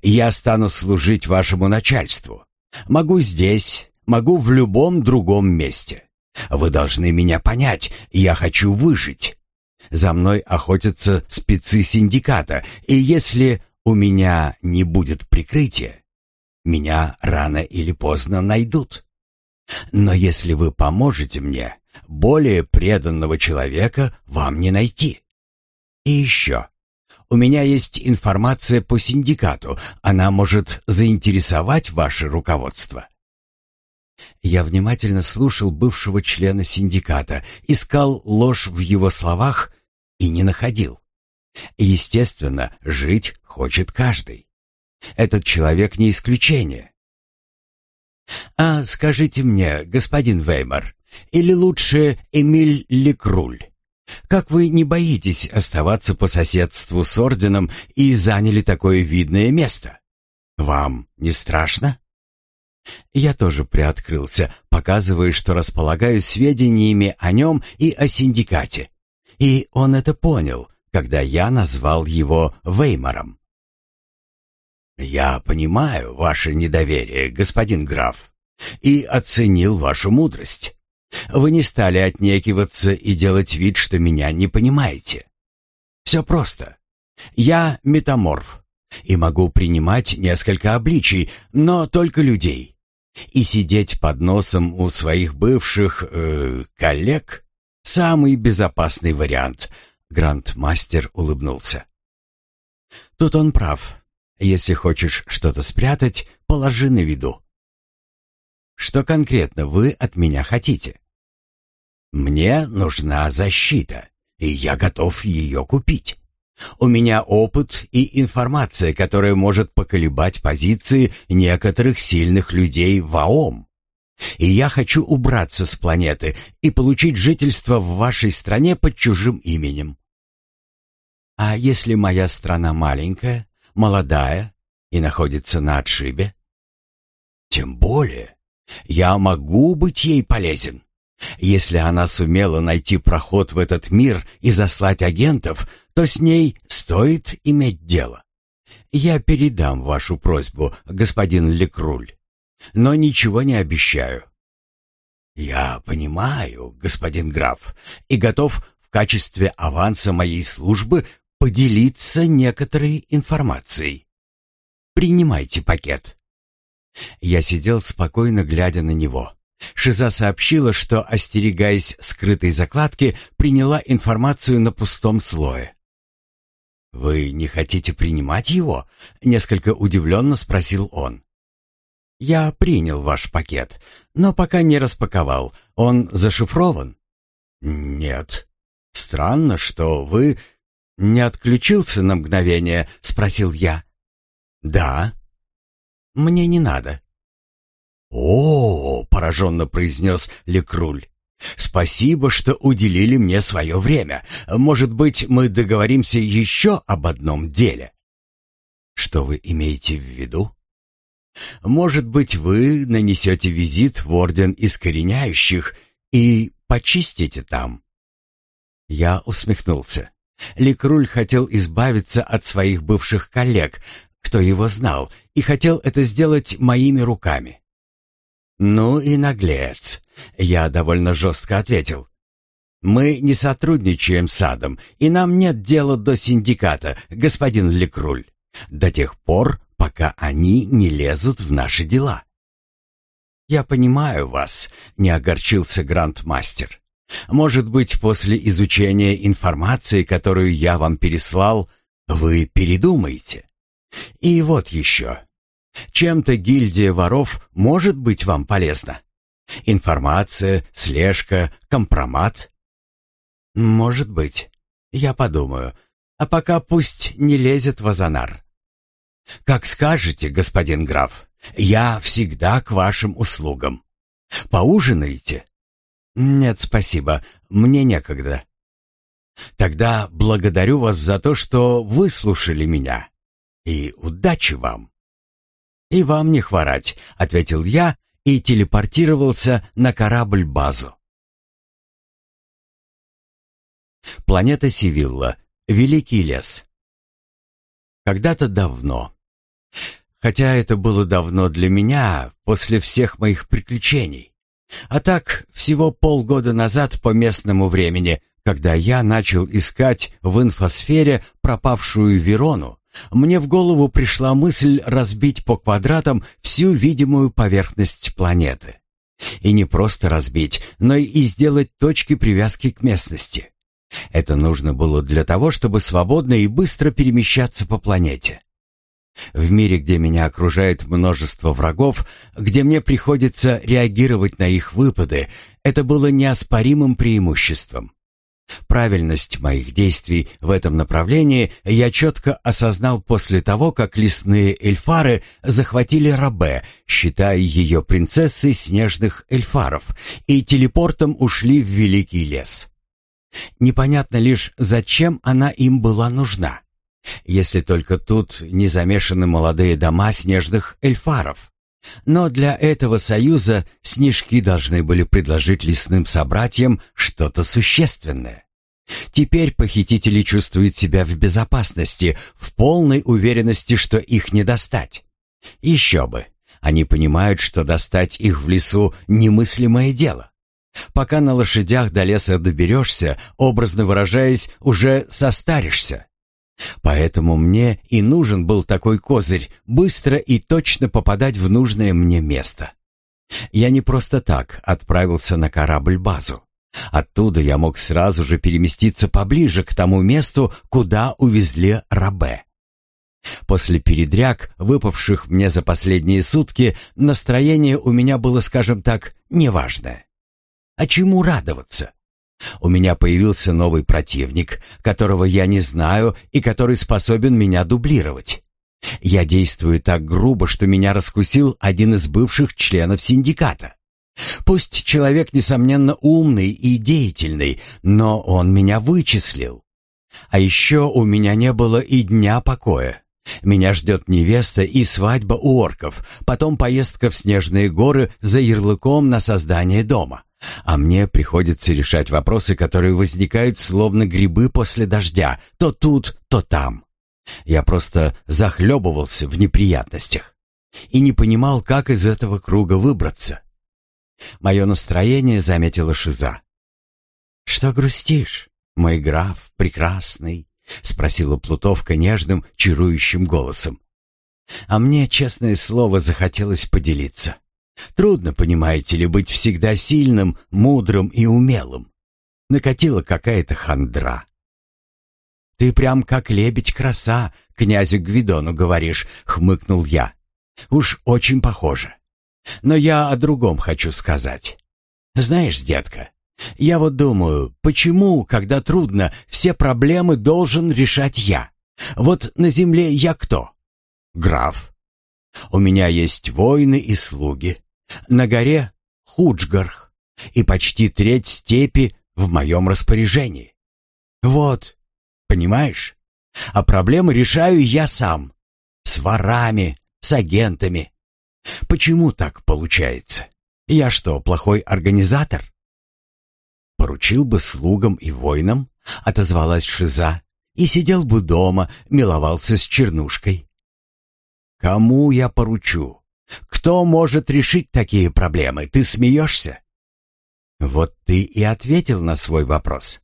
Я стану служить вашему начальству. Могу здесь, могу в любом другом месте. Вы должны меня понять, я хочу выжить. За мной охотятся спецы синдиката, и если у меня не будет прикрытия, меня рано или поздно найдут. Но если вы поможете мне, более преданного человека вам не найти. И еще. У меня есть информация по синдикату. Она может заинтересовать ваше руководство. Я внимательно слушал бывшего члена синдиката, искал ложь в его словах и не находил. Естественно, жить хочет каждый. Этот человек не исключение. «А скажите мне, господин Веймар, или лучше Эмиль Лекруль, как вы не боитесь оставаться по соседству с орденом и заняли такое видное место? Вам не страшно?» Я тоже приоткрылся, показывая, что располагаю сведениями о нем и о синдикате. И он это понял, когда я назвал его Веймаром. «Я понимаю ваше недоверие, господин граф, и оценил вашу мудрость. Вы не стали отнекиваться и делать вид, что меня не понимаете. Все просто. Я метаморф и могу принимать несколько обличий, но только людей. И сидеть под носом у своих бывших э, коллег — самый безопасный вариант. Грандмастер улыбнулся. Тут он прав. Если хочешь что-то спрятать, положи на виду. Что конкретно вы от меня хотите? Мне нужна защита, и я готов ее купить. У меня опыт и информация, которая может поколебать позиции некоторых сильных людей в АОМ. И я хочу убраться с планеты и получить жительство в вашей стране под чужим именем. А если моя страна маленькая, молодая и находится на отшибе? Тем более, я могу быть ей полезен. Если она сумела найти проход в этот мир и заслать агентов, то с ней стоит иметь дело. Я передам вашу просьбу, господин Лекруль, но ничего не обещаю. Я понимаю, господин граф, и готов в качестве аванса моей службы поделиться некоторой информацией. Принимайте пакет. Я сидел спокойно, глядя на него. Шиза сообщила, что, остерегаясь скрытой закладки, приняла информацию на пустом слое. «Вы не хотите принимать его?» — несколько удивленно спросил он. «Я принял ваш пакет, но пока не распаковал. Он зашифрован?» «Нет. Странно, что вы...» «Не отключился на мгновение?» — спросил я. «Да». «Мне не надо». «О, -о, -о — пораженно произнес Лекруль. «Спасибо, что уделили мне свое время. Может быть, мы договоримся еще об одном деле?» «Что вы имеете в виду?» «Может быть, вы нанесете визит в Орден Искореняющих и почистите там?» Я усмехнулся. Ликруль хотел избавиться от своих бывших коллег, кто его знал, и хотел это сделать моими руками. «Ну и наглец», — я довольно жестко ответил. «Мы не сотрудничаем с Адом, и нам нет дела до синдиката, господин Лекруль, до тех пор, пока они не лезут в наши дела». «Я понимаю вас», — не огорчился Грандмастер. «Может быть, после изучения информации, которую я вам переслал, вы передумаете? И вот еще. Чем-то гильдия воров может быть вам полезна. Информация, слежка, компромат. Может быть. Я подумаю. А пока пусть не лезет в Азанар. Как скажете, господин граф. Я всегда к вашим услугам. Поужинаете? Нет, спасибо. Мне некогда. Тогда благодарю вас за то, что выслушали меня. И удачи вам. «И вам не хворать», — ответил я и телепортировался на корабль-базу. Планета Сивилла. Великий лес. Когда-то давно. Хотя это было давно для меня, после всех моих приключений. А так, всего полгода назад по местному времени, когда я начал искать в инфосфере пропавшую Верону, мне в голову пришла мысль разбить по квадратам всю видимую поверхность планеты. И не просто разбить, но и сделать точки привязки к местности. Это нужно было для того, чтобы свободно и быстро перемещаться по планете. В мире, где меня окружает множество врагов, где мне приходится реагировать на их выпады, это было неоспоримым преимуществом. Правильность моих действий в этом направлении я четко осознал после того, как лесные эльфары захватили Рабе, считая ее принцессой снежных эльфаров, и телепортом ушли в Великий лес. Непонятно лишь, зачем она им была нужна, если только тут не замешаны молодые дома снежных эльфаров. Но для этого союза снежки должны были предложить лесным собратьям что-то существенное. Теперь похитители чувствуют себя в безопасности, в полной уверенности, что их не достать. Еще бы. Они понимают, что достать их в лесу — немыслимое дело. Пока на лошадях до леса доберешься, образно выражаясь, уже состаришься. Поэтому мне и нужен был такой козырь — быстро и точно попадать в нужное мне место. Я не просто так отправился на корабль-базу. Оттуда я мог сразу же переместиться поближе к тому месту, куда увезли Рабе. После передряг, выпавших мне за последние сутки, настроение у меня было, скажем так, неважное. А чему радоваться? У меня появился новый противник, которого я не знаю и который способен меня дублировать. Я действую так грубо, что меня раскусил один из бывших членов синдиката. Пусть человек, несомненно, умный и деятельный, но он меня вычислил. А еще у меня не было и дня покоя. Меня ждет невеста и свадьба у орков, потом поездка в снежные горы за ярлыком на создание дома. А мне приходится решать вопросы, которые возникают словно грибы после дождя, то тут, то там. Я просто захлебывался в неприятностях и не понимал, как из этого круга выбраться. Мое настроение заметила Шиза. «Что грустишь, мой граф прекрасный?» — спросила Плутовка нежным, чарующим голосом. А мне, честное слово, захотелось поделиться. Трудно, понимаете ли, быть всегда сильным, мудрым и умелым. Накатила какая-то хандра. «Ты прям как лебедь-краса, князю Гвидону говоришь», — хмыкнул я. «Уж очень похоже. Но я о другом хочу сказать. Знаешь, детка, я вот думаю, почему, когда трудно, все проблемы должен решать я? Вот на земле я кто? Граф. У меня есть воины и слуги. На горе Худжгарх. И почти треть степи в моем распоряжении. Вот, понимаешь? А проблемы решаю я сам. С ворами, с агентами. Почему так получается? Я что, плохой организатор? Поручил бы слугам и воинам, отозвалась Шиза, и сидел бы дома, миловался с чернушкой. Кому я поручу? Кто может решить такие проблемы? Ты смеешься? Вот ты и ответил на свой вопрос.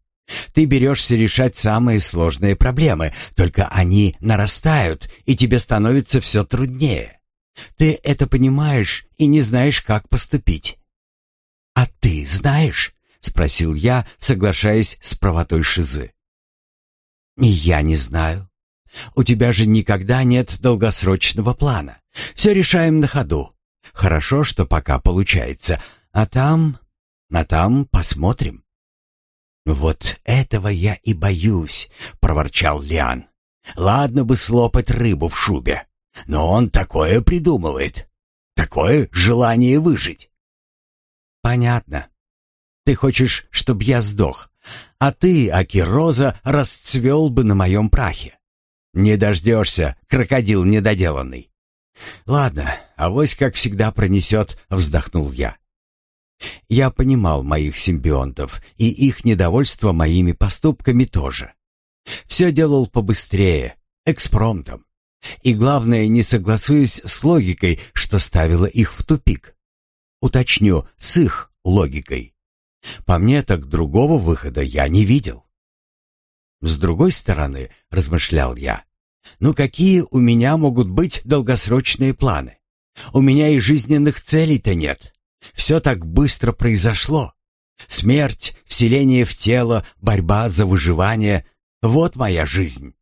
Ты берешься решать самые сложные проблемы, только они нарастают, и тебе становится все труднее. Ты это понимаешь и не знаешь, как поступить. А ты знаешь? спросил я, соглашаясь с правотой Шизы. Я не знаю. У тебя же никогда нет долгосрочного плана. Все решаем на ходу. Хорошо, что пока получается. А там... А там посмотрим. «Вот этого я и боюсь», — проворчал Лиан. «Ладно бы слопать рыбу в шубе, но он такое придумывает. Такое желание выжить». «Понятно. Ты хочешь, чтобы я сдох, а ты, Акироза, расцвел бы на моем прахе. Не дождешься, крокодил недоделанный. Ладно, авось как всегда пронесет, вздохнул я. Я понимал моих симбионтов и их недовольство моими поступками тоже. Все делал побыстрее, экспромтом. И главное, не согласуясь с логикой, что ставило их в тупик. Уточню, с их логикой. По мне, так другого выхода я не видел. С другой стороны, размышлял я, ну какие у меня могут быть долгосрочные планы? У меня и жизненных целей-то нет. Все так быстро произошло. Смерть, вселение в тело, борьба за выживание — вот моя жизнь.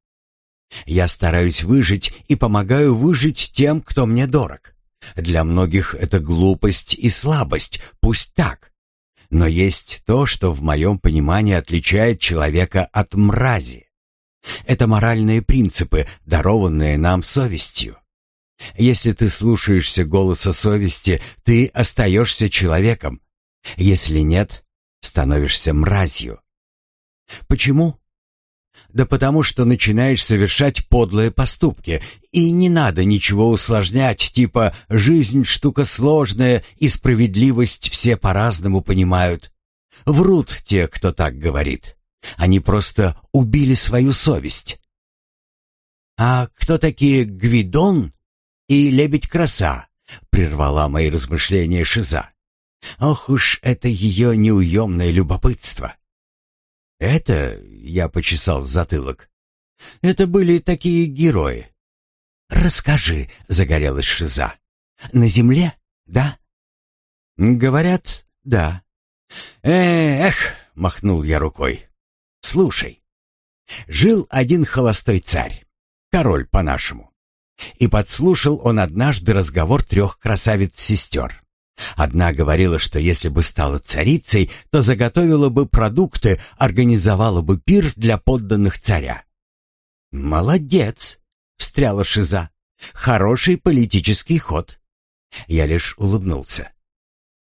Я стараюсь выжить и помогаю выжить тем, кто мне дорог. Для многих это глупость и слабость, пусть так. Но есть то, что в моем понимании отличает человека от мрази. Это моральные принципы, дарованные нам совестью. Если ты слушаешься голоса совести, ты остаешься человеком. Если нет, становишься мразью. Почему? Да потому что начинаешь совершать подлые поступки, и не надо ничего усложнять, типа «жизнь штука сложная, и справедливость все по-разному понимают». Врут те, кто так говорит. Они просто убили свою совесть. «А кто такие Гвидон и Лебедь-краса?» — прервала мои размышления Шиза. «Ох уж это ее неуемное любопытство!» «Это...» — я почесал затылок. «Это были такие герои». «Расскажи», — загорелась Шиза. «На земле, да?» «Говорят, да». «Эх», — махнул я рукой. «Слушай, жил один холостой царь, король по-нашему. И подслушал он однажды разговор трех красавиц-сестер. Одна говорила, что если бы стала царицей, то заготовила бы продукты, организовала бы пир для подданных царя. «Молодец!» — встряла Шиза. «Хороший политический ход». Я лишь улыбнулся.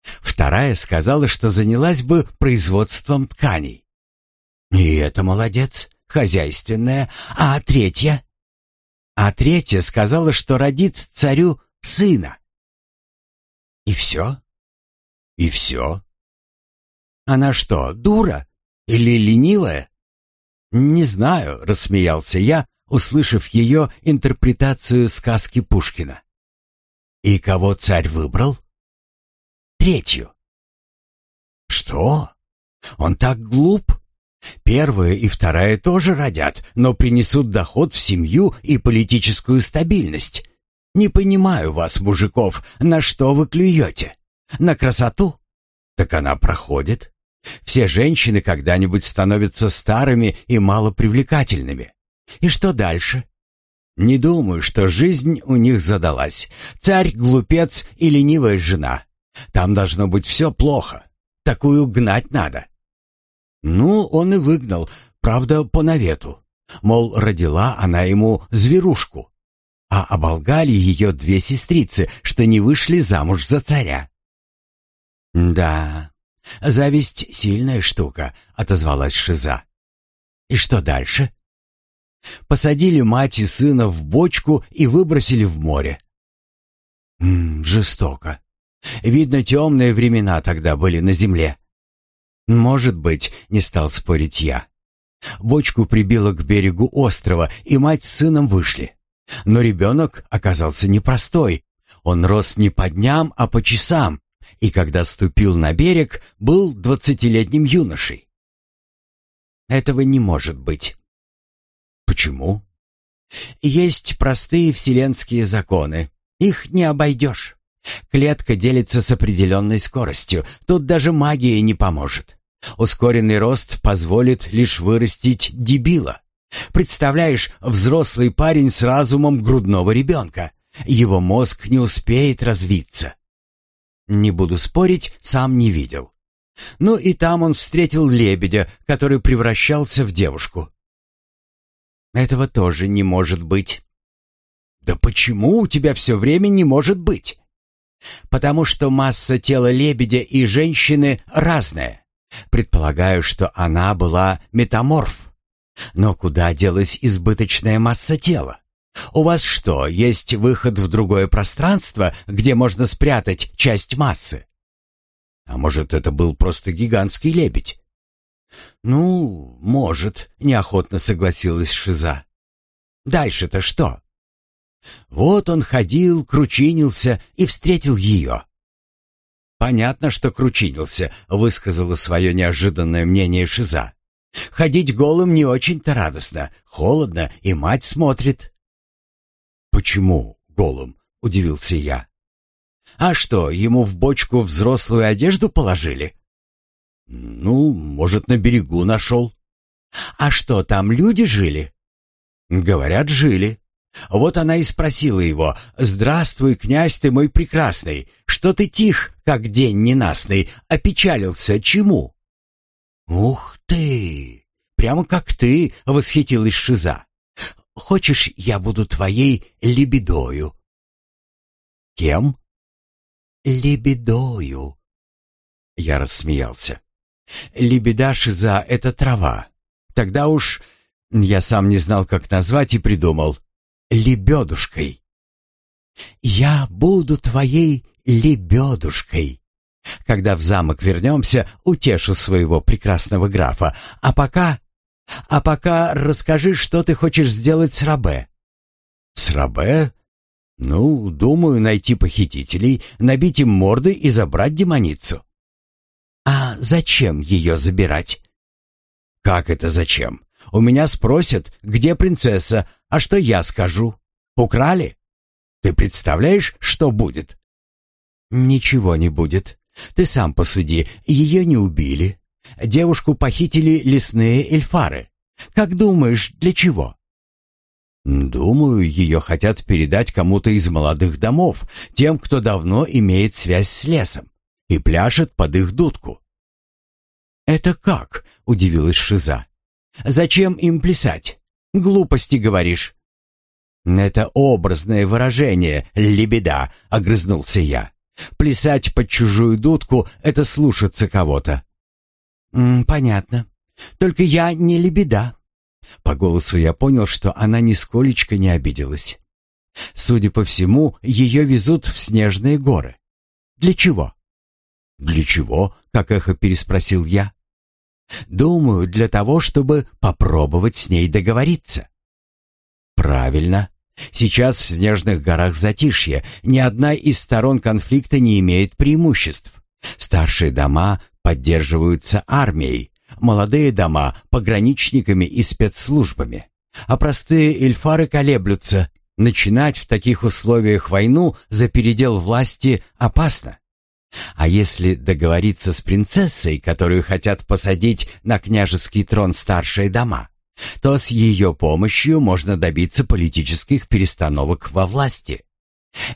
Вторая сказала, что занялась бы производством тканей. «И это молодец, хозяйственная. А третья?» А третья сказала, что родит царю сына. И все? И все? Она что, дура? Или ленивая? Не знаю, рассмеялся я, услышав ее интерпретацию сказки Пушкина. И кого царь выбрал? Третью. Что? Он так глуп? Первая и вторая тоже родят, но принесут доход в семью и политическую стабильность. Не понимаю вас, мужиков, на что вы клюете? На красоту? Так она проходит. Все женщины когда-нибудь становятся старыми и малопривлекательными. И что дальше? Не думаю, что жизнь у них задалась. Царь, глупец и ленивая жена. Там должно быть все плохо. Такую гнать надо. Ну, он и выгнал, правда, по навету. Мол, родила она ему зверушку. А оболгали ее две сестрицы, что не вышли замуж за царя. «Да, зависть — сильная штука», — отозвалась Шиза. «И что дальше?» Посадили мать и сына в бочку и выбросили в море. М -м, жестоко. Видно, темные времена тогда были на земле. «Может быть», — не стал спорить я. Бочку прибило к берегу острова, и мать с сыном вышли. Но ребенок оказался непростой. Он рос не по дням, а по часам, и когда ступил на берег, был двадцатилетним юношей. Этого не может быть. Почему? Есть простые вселенские законы. Их не обойдешь. Клетка делится с определенной скоростью. Тут даже магия не поможет. Ускоренный рост позволит лишь вырастить дебила. Представляешь, взрослый парень с разумом грудного ребенка. Его мозг не успеет развиться. Не буду спорить, сам не видел. Ну и там он встретил лебедя, который превращался в девушку. Этого тоже не может быть. Да почему у тебя все время не может быть? Потому что масса тела лебедя и женщины разная. Предполагаю, что она была метаморф. Но куда делась избыточная масса тела? У вас что, есть выход в другое пространство, где можно спрятать часть массы? А может, это был просто гигантский лебедь? Ну, может, неохотно согласилась Шиза. Дальше-то что? Вот он ходил, кручинился и встретил ее. «Понятно, что кручинился», — высказала свое неожиданное мнение Шиза. «Ходить голым не очень-то радостно. Холодно, и мать смотрит». «Почему голым?» — удивился я. «А что, ему в бочку взрослую одежду положили?» «Ну, может, на берегу нашел». «А что, там люди жили?» «Говорят, жили». Вот она и спросила его, «Здравствуй, князь ты мой прекрасный, что ты тих, как день ненастный, опечалился чему?» «Ух ты! Прямо как ты!» — восхитилась Шиза. «Хочешь, я буду твоей лебедою?» «Кем?» «Лебедою». Я рассмеялся. «Лебеда, Шиза — это трава. Тогда уж...» Я сам не знал, как назвать, и придумал лебедушкой. «Я буду твоей лебедушкой. Когда в замок вернемся, утешу своего прекрасного графа, а пока А пока расскажи, что ты хочешь сделать с Рабе». «С Рабе? Ну, думаю, найти похитителей, набить им морды и забрать демоницу». «А зачем ее забирать?» «Как это зачем? У меня спросят, где принцесса, а что я скажу? Украли? Ты представляешь, что будет?» «Ничего не будет. Ты сам посуди, ее не убили. Девушку похитили лесные эльфары. Как думаешь, для чего?» «Думаю, ее хотят передать кому-то из молодых домов, тем, кто давно имеет связь с лесом и пляшет под их дудку». «Это как?» — удивилась Шиза. «Зачем им плясать? Глупости говоришь». «Это образное выражение, лебеда», — огрызнулся я. «Плясать под чужую дудку — это слушаться кого-то». «Понятно. Только я не лебеда». По голосу я понял, что она нисколечко не обиделась. Судя по всему, ее везут в снежные горы. Для чего? Для чего? Как эхо переспросил я. Думаю, для того, чтобы попробовать с ней договориться. Правильно. Сейчас в снежных горах затишье, ни одна из сторон конфликта не имеет преимуществ. Старшие дома поддерживаются армией, молодые дома — пограничниками и спецслужбами. А простые эльфары колеблются. Начинать в таких условиях войну за передел власти опасно. А если договориться с принцессой, которую хотят посадить на княжеский трон старшие дома, то с ее помощью можно добиться политических перестановок во власти.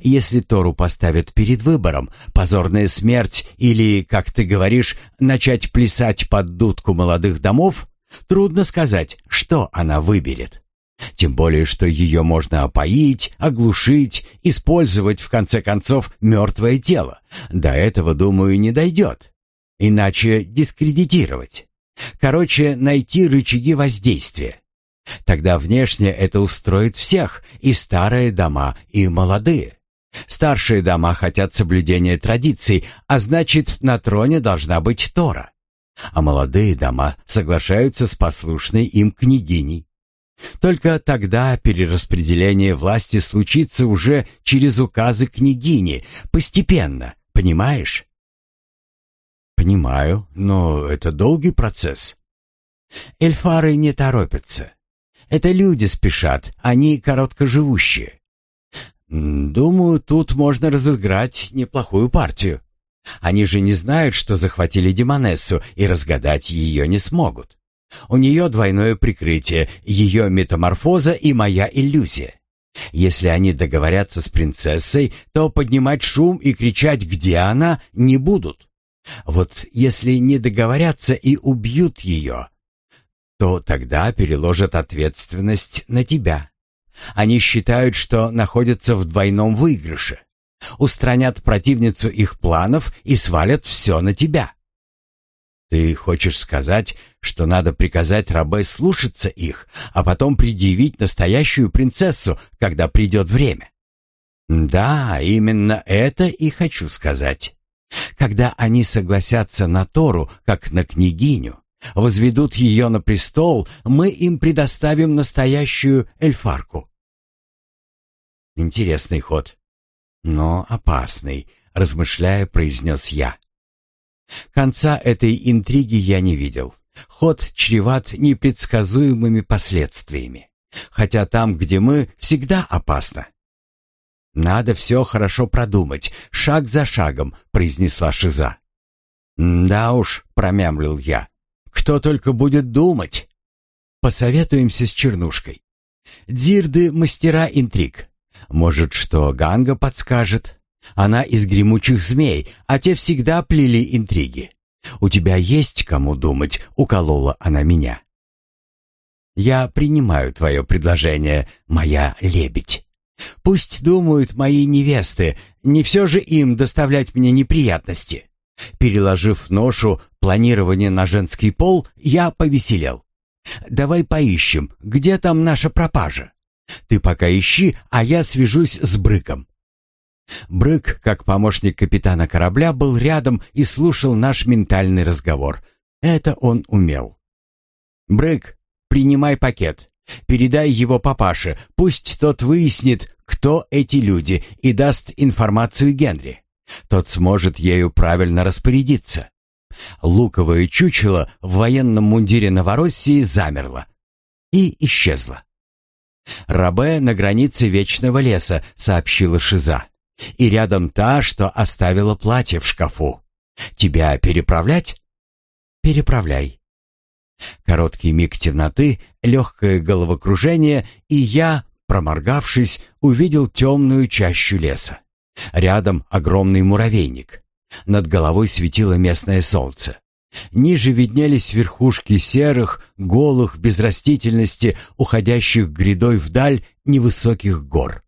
Если Тору поставят перед выбором позорная смерть или, как ты говоришь, начать плясать под дудку молодых домов, трудно сказать, что она выберет. Тем более, что ее можно опоить, оглушить, использовать, в конце концов, мертвое тело. До этого, думаю, не дойдет. Иначе дискредитировать. Короче, найти рычаги воздействия. Тогда внешне это устроит всех, и старые дома, и молодые. Старшие дома хотят соблюдения традиций, а значит, на троне должна быть Тора. А молодые дома соглашаются с послушной им княгиней. Только тогда перераспределение власти случится уже через указы княгини, постепенно, понимаешь? Понимаю, но это долгий процесс. Эльфары не торопятся. Это люди спешат, они короткоживущие. Думаю, тут можно разыграть неплохую партию. Они же не знают, что захватили Демонессу и разгадать ее не смогут. У нее двойное прикрытие, ее метаморфоза и моя иллюзия. Если они договорятся с принцессой, то поднимать шум и кричать «Где она?» не будут. Вот если не договорятся и убьют ее, то тогда переложат ответственность на тебя. Они считают, что находятся в двойном выигрыше. Устранят противницу их планов и свалят все на тебя. Ты хочешь сказать, что надо приказать рабе слушаться их, а потом предъявить настоящую принцессу, когда придет время? Да, именно это и хочу сказать. Когда они согласятся на Тору, как на княгиню, возведут ее на престол, мы им предоставим настоящую эльфарку. Интересный ход, но опасный, размышляя, произнес я. Конца этой интриги я не видел. Ход чреват непредсказуемыми последствиями. Хотя там, где мы, всегда опасно. «Надо все хорошо продумать, шаг за шагом», — произнесла Шиза. «Да уж», — промямлил я, — «кто только будет думать». «Посоветуемся с Чернушкой. Дзирды — мастера интриг. Может, что Ганга подскажет?» Она из гремучих змей, а те всегда плели интриги. У тебя есть кому думать, уколола она меня. Я принимаю твое предложение, моя лебедь. Пусть думают мои невесты, не все же им доставлять мне неприятности. Переложив ношу планирования на женский пол, я повеселел. Давай поищем, где там наша пропажа. Ты пока ищи, а я свяжусь с Брыком. Брык, как помощник капитана корабля, был рядом и слушал наш ментальный разговор. Это он умел. «Брык, принимай пакет. Передай его папаше, пусть тот выяснит, кто эти люди, и даст информацию Генри. Тот сможет ею правильно распорядиться. Луковое чучело в военном мундире Новороссии замерло и исчезло. «Рабе на границе Вечного леса», — сообщила Шиза. «И рядом та, что оставила платье в шкафу. Тебя переправлять?» «Переправляй». Короткий миг темноты, легкое головокружение, и я, проморгавшись, увидел темную чащу леса. Рядом огромный муравейник. Над головой светило местное солнце. Ниже виднелись верхушки серых, голых, без растительности, уходящих грядой вдаль невысоких гор.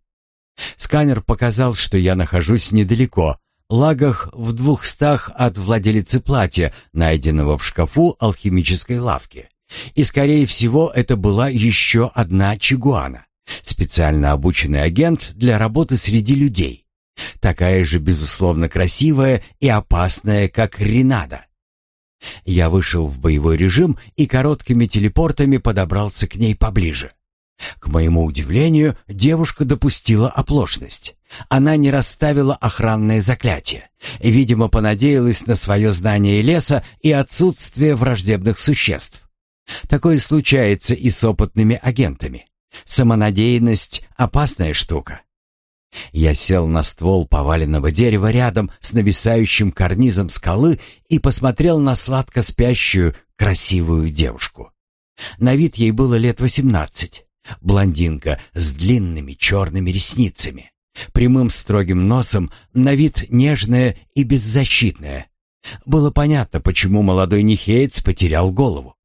Сканер показал, что я нахожусь недалеко, лагах в двухстах от владелицы платья, найденного в шкафу алхимической лавки. И, скорее всего, это была еще одна чигуана, специально обученный агент для работы среди людей. Такая же, безусловно, красивая и опасная, как Ренада. Я вышел в боевой режим и короткими телепортами подобрался к ней поближе. К моему удивлению, девушка допустила оплошность. Она не расставила охранное заклятие. Видимо, понадеялась на свое знание леса и отсутствие враждебных существ. Такое случается и с опытными агентами. Самонадеянность — опасная штука. Я сел на ствол поваленного дерева рядом с нависающим карнизом скалы и посмотрел на сладко спящую, красивую девушку. На вид ей было лет восемнадцать. Блондинка с длинными черными ресницами, прямым строгим носом, на вид нежная и беззащитная. Было понятно, почему молодой Нихеец потерял голову.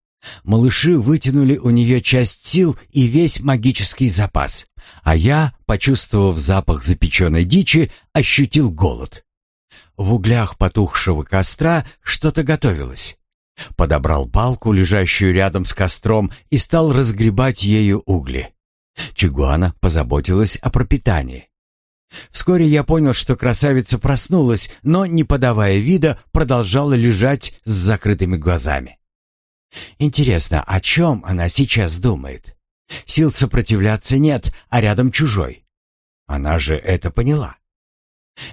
Малыши вытянули у нее часть сил и весь магический запас, а я, почувствовав запах запеченной дичи, ощутил голод. В углях потухшего костра что-то готовилось. Подобрал палку, лежащую рядом с костром, и стал разгребать ею угли. Чигуана позаботилась о пропитании. Вскоре я понял, что красавица проснулась, но, не подавая вида, продолжала лежать с закрытыми глазами. Интересно, о чем она сейчас думает? Сил сопротивляться нет, а рядом чужой. Она же это поняла.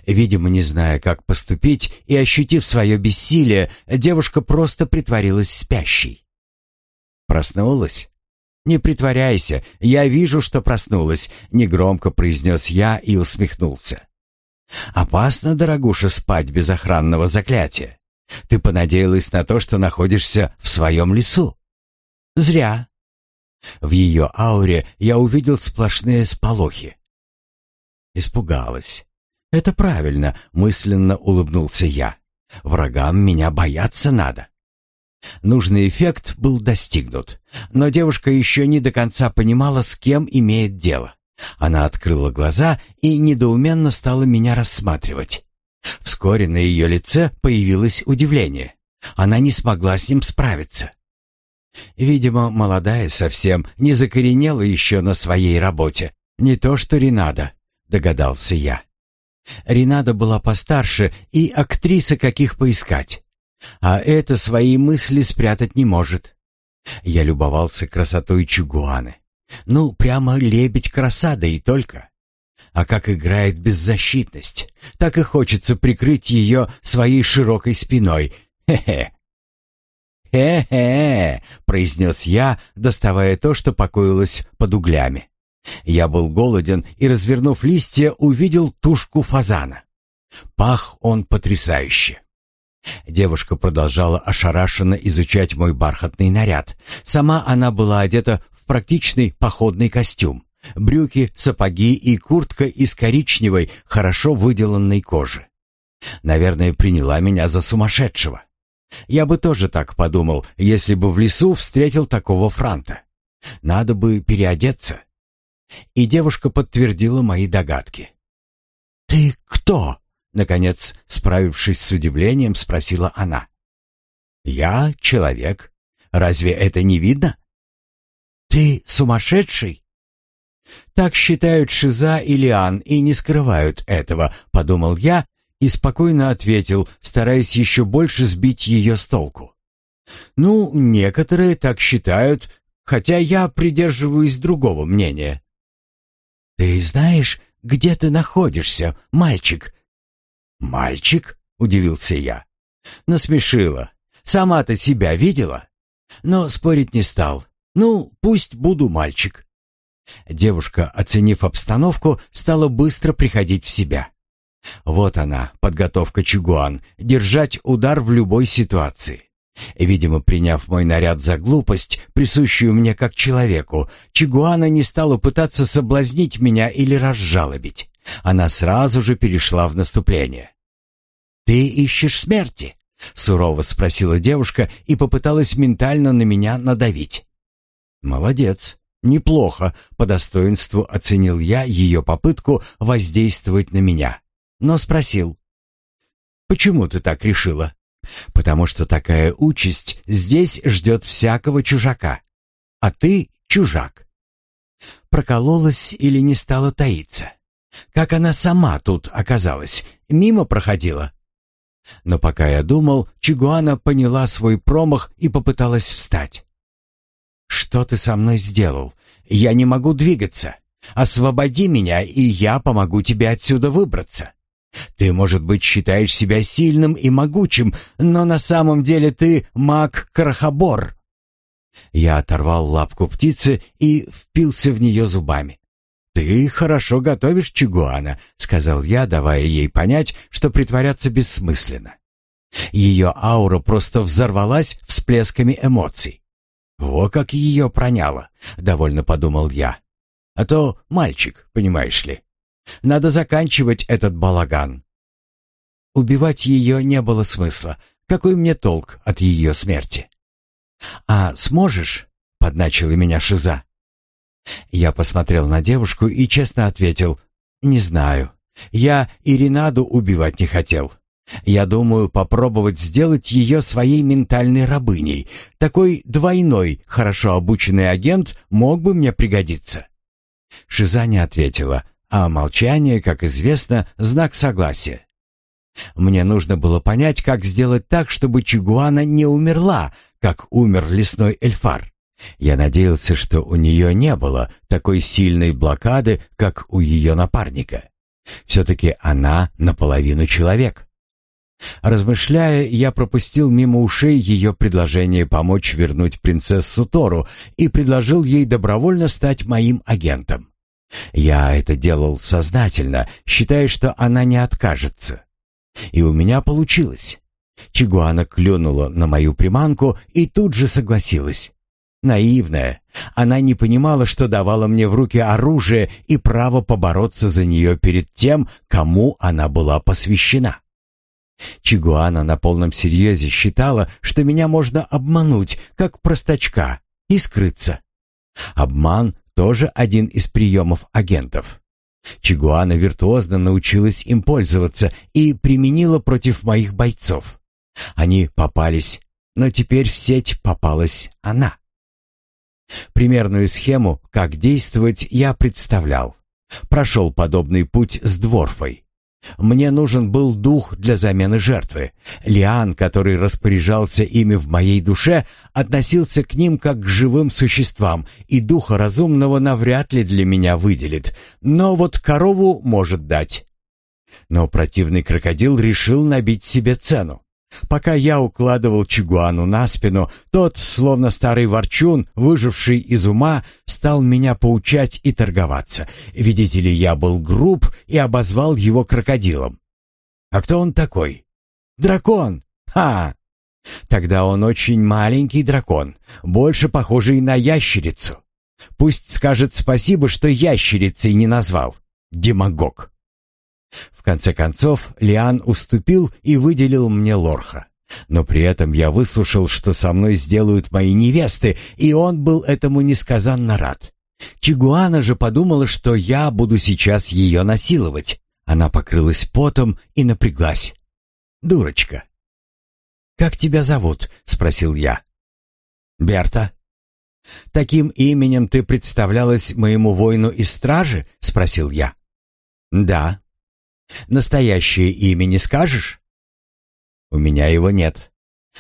Видимо, не зная, как поступить и ощутив свое бессилие, девушка просто притворилась спящей. Проснулась? «Не притворяйся, я вижу, что проснулась», — негромко произнес я и усмехнулся. «Опасно, дорогуша, спать без охранного заклятия. Ты понадеялась на то, что находишься в своем лесу. Зря. В ее ауре я увидел сплошные сполохи. Испугалась. Это правильно, мысленно улыбнулся я. Врагам меня бояться надо. Нужный эффект был достигнут, но девушка еще не до конца понимала, с кем имеет дело. Она открыла глаза и недоуменно стала меня рассматривать. Вскоре на ее лице появилось удивление. Она не смогла с ним справиться. Видимо, молодая совсем, не закоренела еще на своей работе. Не то что Ренада, догадался я. Ренада была постарше и актриса каких поискать. А это свои мысли спрятать не может. Я любовался красотой Чугуаны. Ну, прямо лебедь краса, да и только. А как играет беззащитность, так и хочется прикрыть ее своей широкой спиной. Хе-хе. «Хе-хе», — произнес я, доставая то, что покоилось под углями. Я был голоден и, развернув листья, увидел тушку фазана. Пах он потрясающе. Девушка продолжала ошарашенно изучать мой бархатный наряд. Сама она была одета в практичный походный костюм. Брюки, сапоги и куртка из коричневой, хорошо выделанной кожи. Наверное, приняла меня за сумасшедшего. Я бы тоже так подумал, если бы в лесу встретил такого франта. Надо бы переодеться. И девушка подтвердила мои догадки. «Ты кто?» — наконец, справившись с удивлением, спросила она. «Я человек. Разве это не видно?» «Ты сумасшедший?» Так считают Шиза и Лиан и не скрывают этого, подумал я и спокойно ответил, стараясь еще больше сбить ее с толку. Ну, некоторые так считают, хотя я придерживаюсь другого мнения». «Ты знаешь, где ты находишься, мальчик?» «Мальчик?» — удивился я. Насмешила. «Сама-то себя видела?» Но спорить не стал. «Ну, пусть буду мальчик». Девушка, оценив обстановку, стала быстро приходить в себя. Вот она, подготовка Чигуан, держать удар в любой ситуации. Видимо, приняв мой наряд за глупость, присущую мне как человеку, Чигуана не стала пытаться соблазнить меня или разжалобить. Она сразу же перешла в наступление. «Ты ищешь смерти?» — сурово спросила девушка и попыталась ментально на меня надавить. «Молодец, неплохо», — по достоинству оценил я ее попытку воздействовать на меня, но спросил. «Почему ты так решила?» Потому что такая участь здесь ждет всякого чужака. А ты чужак. Прокололась или не стала таиться? Как она сама тут оказалась? Мимо проходила? Но пока я думал, Чигуана поняла свой промах и попыталась встать. «Что ты со мной сделал? Я не могу двигаться. Освободи меня, и я помогу тебе отсюда выбраться». Ты, может быть, считаешь себя сильным и могучим, но на самом деле ты маг-крохобор. Я оторвал лапку птицы и впился в нее зубами. «Ты хорошо готовишь чигуана», — сказал я, давая ей понять, что притворяться бессмысленно. Ее аура просто взорвалась всплесками эмоций. «Во как ее проняло», — довольно подумал я. «А то мальчик, понимаешь ли». Надо заканчивать этот балаган. Убивать ее не было смысла. Какой мне толк от ее смерти? «А сможешь?» — подначила меня Шиза. Я посмотрел на девушку и честно ответил, «Не знаю. Я и Ренаду убивать не хотел. Я думаю попробовать сделать ее своей ментальной рабыней. Такой двойной, хорошо обученный агент мог бы мне пригодиться». Шиза не ответила, а молчание, как известно, знак согласия. Мне нужно было понять, как сделать так, чтобы Чигуана не умерла, как умер лесной эльфар. Я надеялся, что у нее не было такой сильной блокады, как у ее напарника. Все-таки она наполовину человек. Размышляя, я пропустил мимо ушей ее предложение помочь вернуть принцессу Тору и предложил ей добровольно стать моим агентом. Я это делал сознательно, считая, что она не откажется. И у меня получилось. Чигуана клюнула на мою приманку и тут же согласилась. Наивная, она не понимала, что давала мне в руки оружие и право побороться за нее перед тем, кому она была посвящена. Чигуана на полном серьезе считала, что меня можно обмануть, как простачка, и скрыться. Обман тоже один из приемов агентов. Чигуана виртуозно научилась им пользоваться и применила против моих бойцов. Они попались, но теперь в сеть попалась она. Примерную схему, как действовать, я представлял. Прошел подобный путь с Дворфой. Мне нужен был дух для замены жертвы. Лиан, который распоряжался ими в моей душе, относился к ним как к живым существам, и духа разумного навряд ли для меня выделит. Но вот корову может дать. Но противный крокодил решил набить себе цену. Пока я укладывал Чигуану на спину, тот, словно старый ворчун, выживший из ума, стал меня поучать и торговаться. Видите ли, я был груб и обозвал его крокодилом. А кто он такой? Дракон! Ха! Тогда он очень маленький дракон, больше похожий на ящерицу. Пусть скажет спасибо, что ящерицей не назвал. Демагог. В конце концов, Лиан уступил и выделил мне Лорха. Но при этом я выслушал, что со мной сделают мои невесты, и он был этому несказанно рад. Чигуана же подумала, что я буду сейчас ее насиловать. Она покрылась потом и напряглась. «Дурочка». «Как тебя зовут?» — спросил я. «Берта». «Таким именем ты представлялась моему воину из стражи?» — спросил я. «Да», Настоящее имя не скажешь? У меня его нет.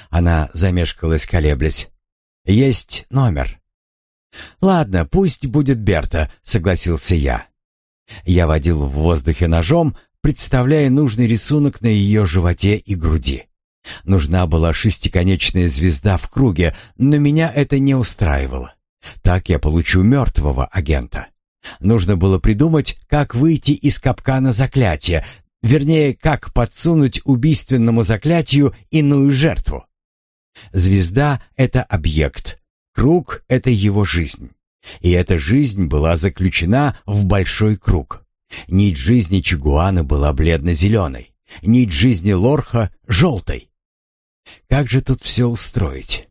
Она замешкалась, колеблясь. Есть номер. «Ладно, пусть будет Берта», — согласился я. Я водил в воздухе ножом, представляя нужный рисунок на ее животе и груди. Нужна была шестиконечная звезда в круге, но меня это не устраивало. Так я получу мертвого агента. Нужно было придумать, как выйти из капкана заклятия, вернее, как подсунуть убийственному заклятию иную жертву. Звезда — это объект, круг — это его жизнь. И эта жизнь была заключена в большой круг. Нить жизни Чигуана была бледно-зеленой, нить жизни Лорха — желтой. Как же тут все устроить?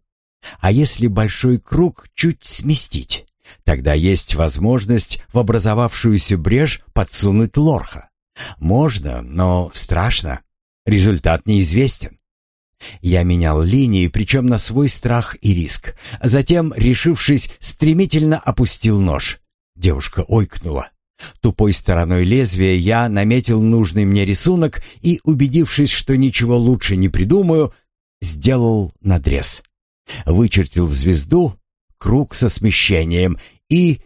А если большой круг чуть сместить? Тогда есть возможность в образовавшуюся брешь подсунуть лорха. Можно, но страшно. Результат неизвестен. Я менял линии, причем на свой страх и риск. Затем, решившись, стремительно опустил нож. Девушка ойкнула. Тупой стороной лезвия я наметил нужный мне рисунок и, убедившись, что ничего лучше не придумаю, сделал надрез. Вычертил звезду, круг со смещением и...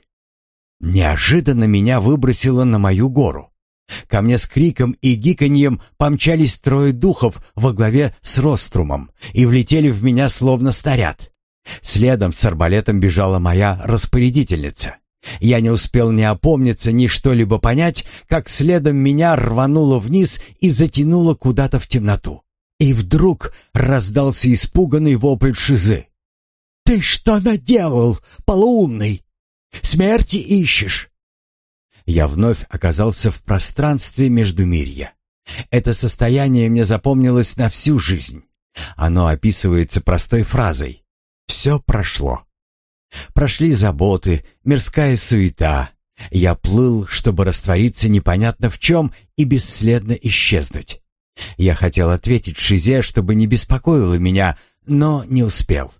Неожиданно меня выбросило на мою гору. Ко мне с криком и гиканьем помчались трое духов во главе с Рострумом и влетели в меня словно старят. Следом с арбалетом бежала моя распорядительница. Я не успел ни опомниться, ни что-либо понять, как следом меня рвануло вниз и затянуло куда-то в темноту. И вдруг раздался испуганный вопль Шизы. «Ты что наделал, полуумный? Смерти ищешь?» Я вновь оказался в пространстве между мирья. Это состояние мне запомнилось на всю жизнь. Оно описывается простой фразой «Все прошло». Прошли заботы, мирская суета. Я плыл, чтобы раствориться непонятно в чем и бесследно исчезнуть. Я хотел ответить Шизе, чтобы не беспокоило меня, но не успел.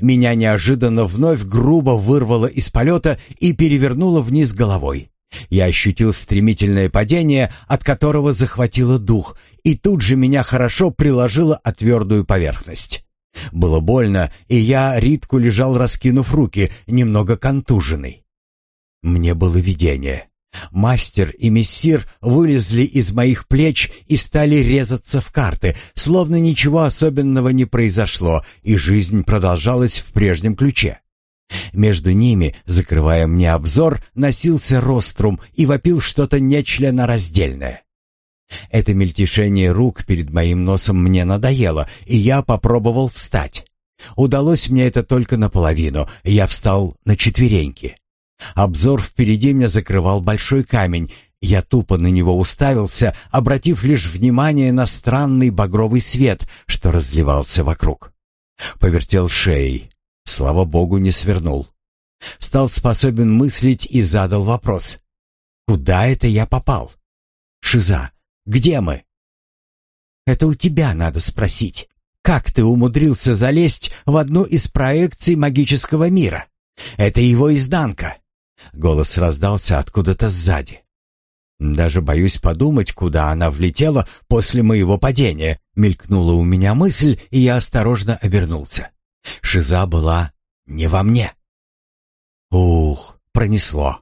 Меня неожиданно вновь грубо вырвало из полета и перевернуло вниз головой. Я ощутил стремительное падение, от которого захватило дух, и тут же меня хорошо приложило о твердую поверхность. Было больно, и я ритку лежал, раскинув руки, немного контуженный. Мне было видение. Мастер и мессир вылезли из моих плеч и стали резаться в карты, словно ничего особенного не произошло, и жизнь продолжалась в прежнем ключе. Между ними, закрывая мне обзор, носился рострум и вопил что-то нечленораздельное. Это мельтешение рук перед моим носом мне надоело, и я попробовал встать. Удалось мне это только наполовину, я встал на четвереньки. Обзор впереди меня закрывал большой камень. Я тупо на него уставился, обратив лишь внимание на странный багровый свет, что разливался вокруг. Повертел шеей. Слава богу, не свернул. Стал способен мыслить и задал вопрос. «Куда это я попал?» «Шиза, где мы?» «Это у тебя надо спросить. Как ты умудрился залезть в одну из проекций магического мира? Это его изнанка. Голос раздался откуда-то сзади. Даже боюсь подумать, куда она влетела после моего падения. Мелькнула у меня мысль, и я осторожно обернулся. Шиза была не во мне. Ух, пронесло.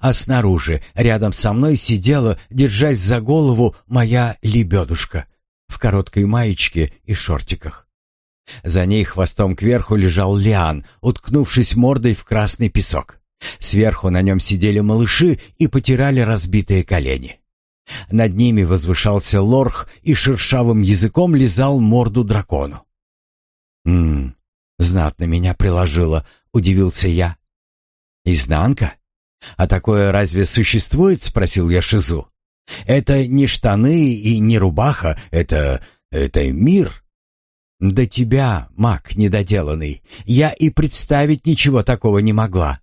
А снаружи, рядом со мной сидела, держась за голову, моя лебедушка в короткой маечке и шортиках. За ней хвостом кверху лежал Лиан, уткнувшись мордой в красный песок. Сверху на нем сидели малыши и потирали разбитые колени. Над ними возвышался лорх и шершавым языком лизал морду дракону. «Ммм, знатно меня приложило», — удивился я. «Изнанка? А такое разве существует?» — спросил я Шизу. «Это не штаны и не рубаха, это... это мир». «Да тебя, маг недоделанный, я и представить ничего такого не могла.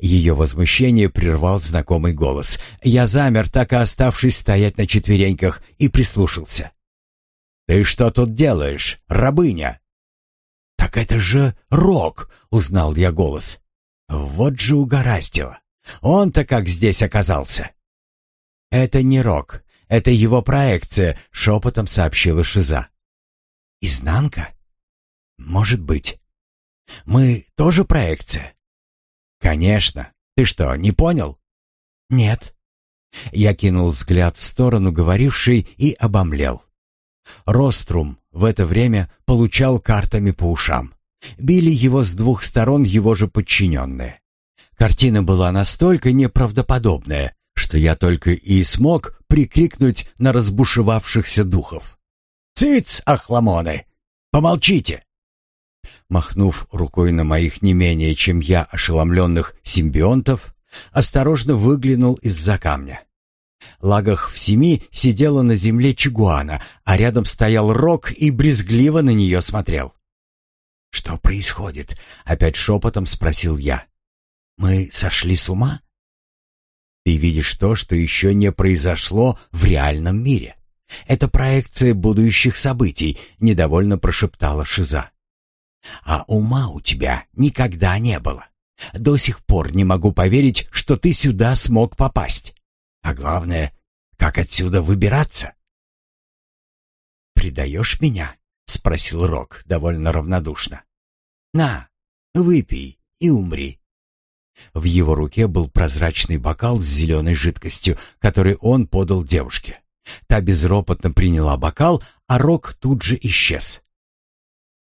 Ее возмущение прервал знакомый голос. Я замер, так и оставшись стоять на четвереньках, и прислушался. «Ты что тут делаешь, рабыня?» «Так это же Рок!» — узнал я голос. «Вот же угораздило! Он-то как здесь оказался!» «Это не Рок, это его проекция», — шепотом сообщила Шиза. «Изнанка? Может быть. Мы тоже проекция?» «Конечно. Ты что, не понял?» «Нет». Я кинул взгляд в сторону говорившей и обомлел. Рострум в это время получал картами по ушам. Били его с двух сторон его же подчиненные. Картина была настолько неправдоподобная, что я только и смог прикрикнуть на разбушевавшихся духов. «Цыц, охламоны! Помолчите!» Махнув рукой на моих не менее, чем я, ошеломленных симбионтов, осторожно выглянул из-за камня. Лагах в семи сидела на земле чигуана, а рядом стоял Рок и брезгливо на нее смотрел. «Что происходит?» — опять шепотом спросил я. «Мы сошли с ума?» «Ты видишь то, что еще не произошло в реальном мире. Это проекция будущих событий», — недовольно прошептала Шиза. «А ума у тебя никогда не было. До сих пор не могу поверить, что ты сюда смог попасть. А главное, как отсюда выбираться?» «Предаешь меня?» — спросил Рок довольно равнодушно. «На, выпей и умри». В его руке был прозрачный бокал с зеленой жидкостью, который он подал девушке. Та безропотно приняла бокал, а Рок тут же исчез.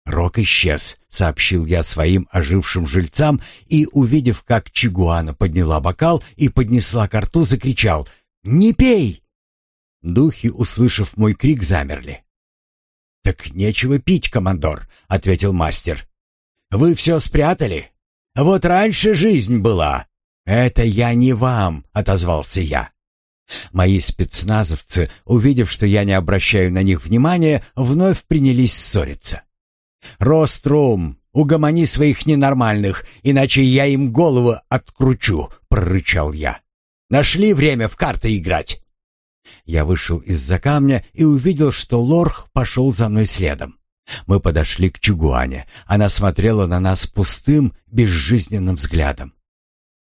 «Рок исчез», — сообщил я своим ожившим жильцам и, увидев, как Чигуана подняла бокал и поднесла ко рту, закричал «Не пей!». Духи, услышав мой крик, замерли. «Так нечего пить, командор», — ответил мастер. «Вы все спрятали? Вот раньше жизнь была». «Это я не вам», — отозвался я. Мои спецназовцы, увидев, что я не обращаю на них внимания, вновь принялись ссориться. «Рострум, угомони своих ненормальных, иначе я им голову откручу», — прорычал я. «Нашли время в карты играть?» Я вышел из-за камня и увидел, что Лорх пошел за мной следом. Мы подошли к Чугуане. Она смотрела на нас пустым, безжизненным взглядом.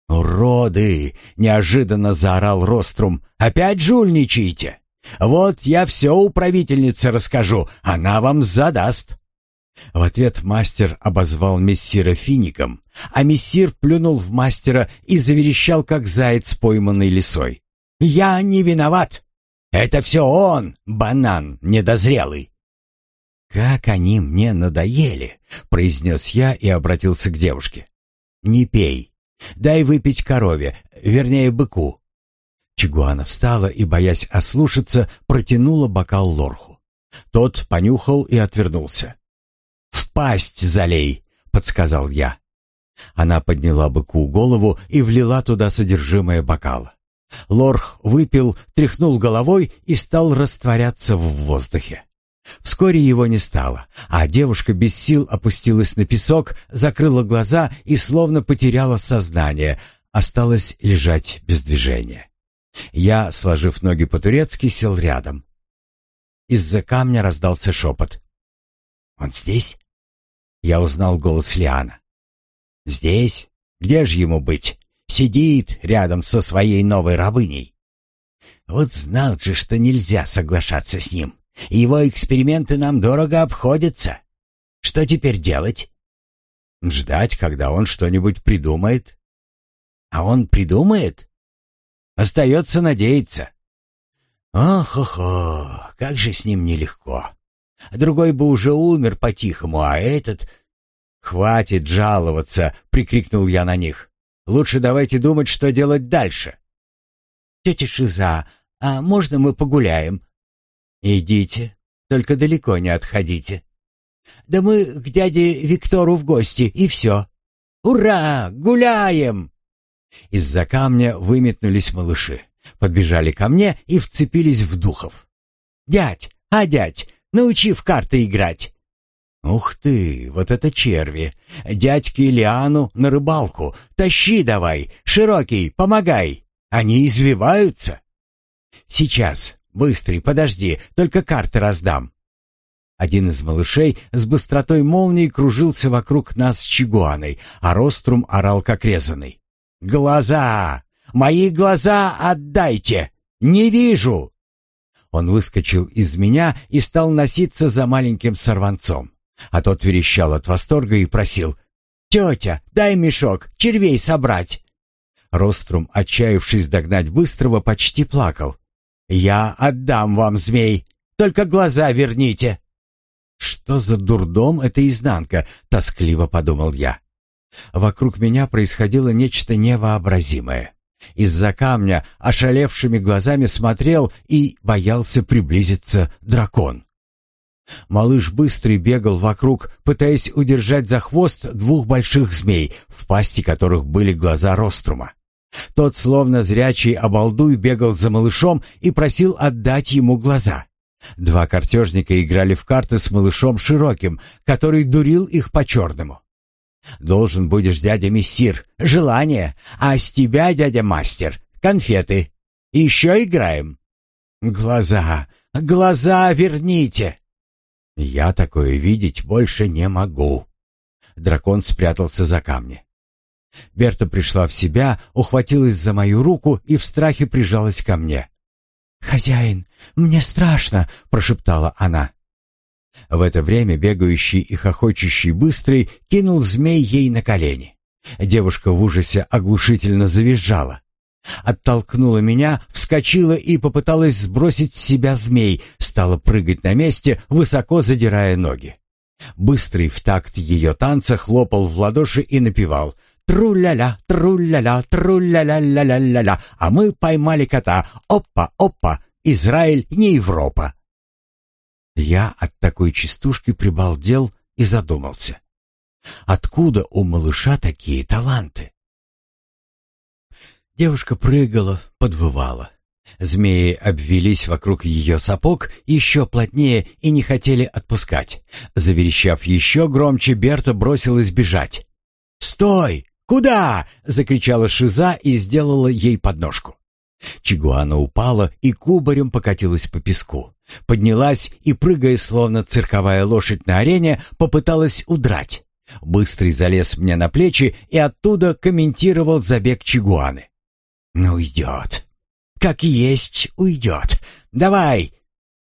«Уроды!» — неожиданно заорал Рострум. «Опять жульничаете? Вот я все управительнице расскажу, она вам задаст». В ответ мастер обозвал мессира фиником, а мессир плюнул в мастера и заверещал, как заяц, пойманный лисой. «Я не виноват! Это все он, банан недозрелый!» «Как они мне надоели!» — произнес я и обратился к девушке. «Не пей. Дай выпить корове, вернее, быку». Чигуана встала и, боясь ослушаться, протянула бокал лорху. Тот понюхал и отвернулся. «В пасть залей!» — подсказал я. Она подняла быку голову и влила туда содержимое бокала. Лорх выпил, тряхнул головой и стал растворяться в воздухе. Вскоре его не стало, а девушка без сил опустилась на песок, закрыла глаза и словно потеряла сознание, осталась лежать без движения. Я, сложив ноги по-турецки, сел рядом. Из-за камня раздался шепот. «Он здесь?» Я узнал голос Лиана. «Здесь? Где же ему быть? Сидит рядом со своей новой рабыней». Вот знал же, что нельзя соглашаться с ним. Его эксперименты нам дорого обходятся. Что теперь делать? Ждать, когда он что-нибудь придумает. А он придумает? Остается надеяться. Ох-охо, как же с ним нелегко. Другой бы уже умер по-тихому, а этот... «Хватит жаловаться!» — прикрикнул я на них. «Лучше давайте думать, что делать дальше». «Тетя Шиза, а можно мы погуляем?» «Идите, только далеко не отходите». «Да мы к дяде Виктору в гости, и все». «Ура! Гуляем!» Из-за камня выметнулись малыши, подбежали ко мне и вцепились в духов. «Дядь, а дядь, научи в карты играть!» «Ух ты, вот это черви! Дядьке Лиану на рыбалку! Тащи давай! Широкий, помогай! Они извиваются!» «Сейчас, Быстрый, подожди, только карты раздам. Один из малышей с быстротой молнии кружился вокруг нас с чигуаной, а Рострум орал как резанный. «Глаза! Мои глаза отдайте! Не вижу!» Он выскочил из меня и стал носиться за маленьким сорванцом, а тот верещал от восторга и просил «Тетя, дай мешок, червей собрать!» Рострум, отчаявшись догнать Быстрого, почти плакал. «Я отдам вам змей, только глаза верните!» «Что за дурдом эта изнанка?» — тоскливо подумал я. Вокруг меня происходило нечто невообразимое. Из-за камня ошалевшими глазами смотрел и боялся приблизиться дракон. Малыш быстрый бегал вокруг, пытаясь удержать за хвост двух больших змей, в пасти которых были глаза Рострума. Тот, словно зрячий обалдуй, бегал за малышом и просил отдать ему глаза. Два картежника играли в карты с малышом Широким, который дурил их по-черному. «Должен будешь, дядя Мессир, желание, а с тебя, дядя Мастер, конфеты. Еще играем». «Глаза, глаза верните!» «Я такое видеть больше не могу». Дракон спрятался за камни. Берта пришла в себя, ухватилась за мою руку и в страхе прижалась ко мне. «Хозяин, мне страшно!» — прошептала она. В это время бегающий и хохочущий быстрый кинул змей ей на колени. Девушка в ужасе оглушительно завизжала. Оттолкнула меня, вскочила и попыталась сбросить с себя змей, стала прыгать на месте, высоко задирая ноги. Быстрый в такт ее танца хлопал в ладоши и напевал «Тру-ля-ля, тру-ля-ля, тру-ля-ля-ля-ля-ля-ля, а мы поймали кота, опа, опа, Израиль не Европа». Я от такой частушки прибалдел и задумался. Откуда у малыша такие таланты? Девушка прыгала, подвывала. Змеи обвелись вокруг ее сапог еще плотнее и не хотели отпускать. Заверещав еще громче, Берта бросилась бежать. «Стой! Куда?» — закричала Шиза и сделала ей подножку. Чигуана упала и кубарем покатилась по песку. Поднялась и, прыгая, словно цирковая лошадь на арене, попыталась удрать. Быстрый залез мне на плечи и оттуда комментировал забег Чигуаны. «Ну, уйдет. Как есть, уйдет. Давай!»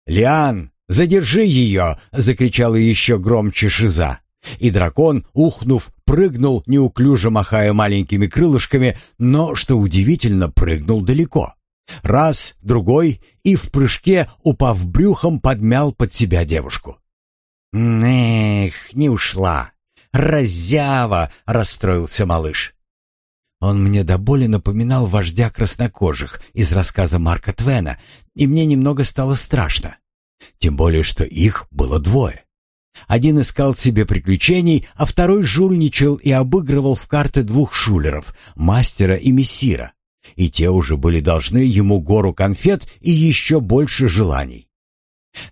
«Лиан, задержи ее!» — закричала еще громче Шиза. И дракон, ухнув, прыгнул, неуклюже махая маленькими крылышками, но, что удивительно, прыгнул далеко. Раз, другой, и в прыжке, упав брюхом, подмял под себя девушку. «Эх, не ушла! Разява!» — расстроился малыш. Он мне до боли напоминал вождя краснокожих из рассказа Марка Твена, и мне немного стало страшно. Тем более, что их было двое. Один искал себе приключений, а второй жульничал и обыгрывал в карты двух шулеров, мастера и мессира. И те уже были должны ему гору конфет и еще больше желаний.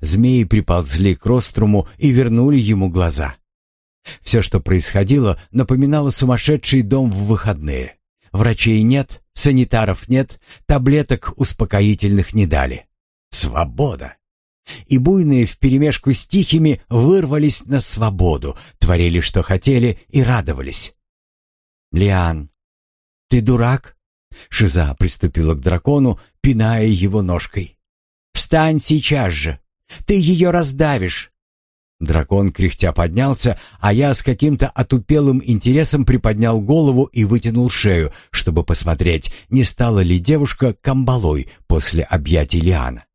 Змеи приползли к Роструму и вернули ему глаза. Все, что происходило, напоминало сумасшедший дом в выходные. Врачей нет, санитаров нет, таблеток успокоительных не дали. Свобода! И буйные вперемешку с тихими вырвались на свободу, творили, что хотели, и радовались. «Лиан, ты дурак?» Шиза приступила к дракону, пиная его ножкой. «Встань сейчас же! Ты ее раздавишь!» Дракон кряхтя поднялся, а я с каким-то отупелым интересом приподнял голову и вытянул шею, чтобы посмотреть, не стала ли девушка камбалой после объятий Лиана.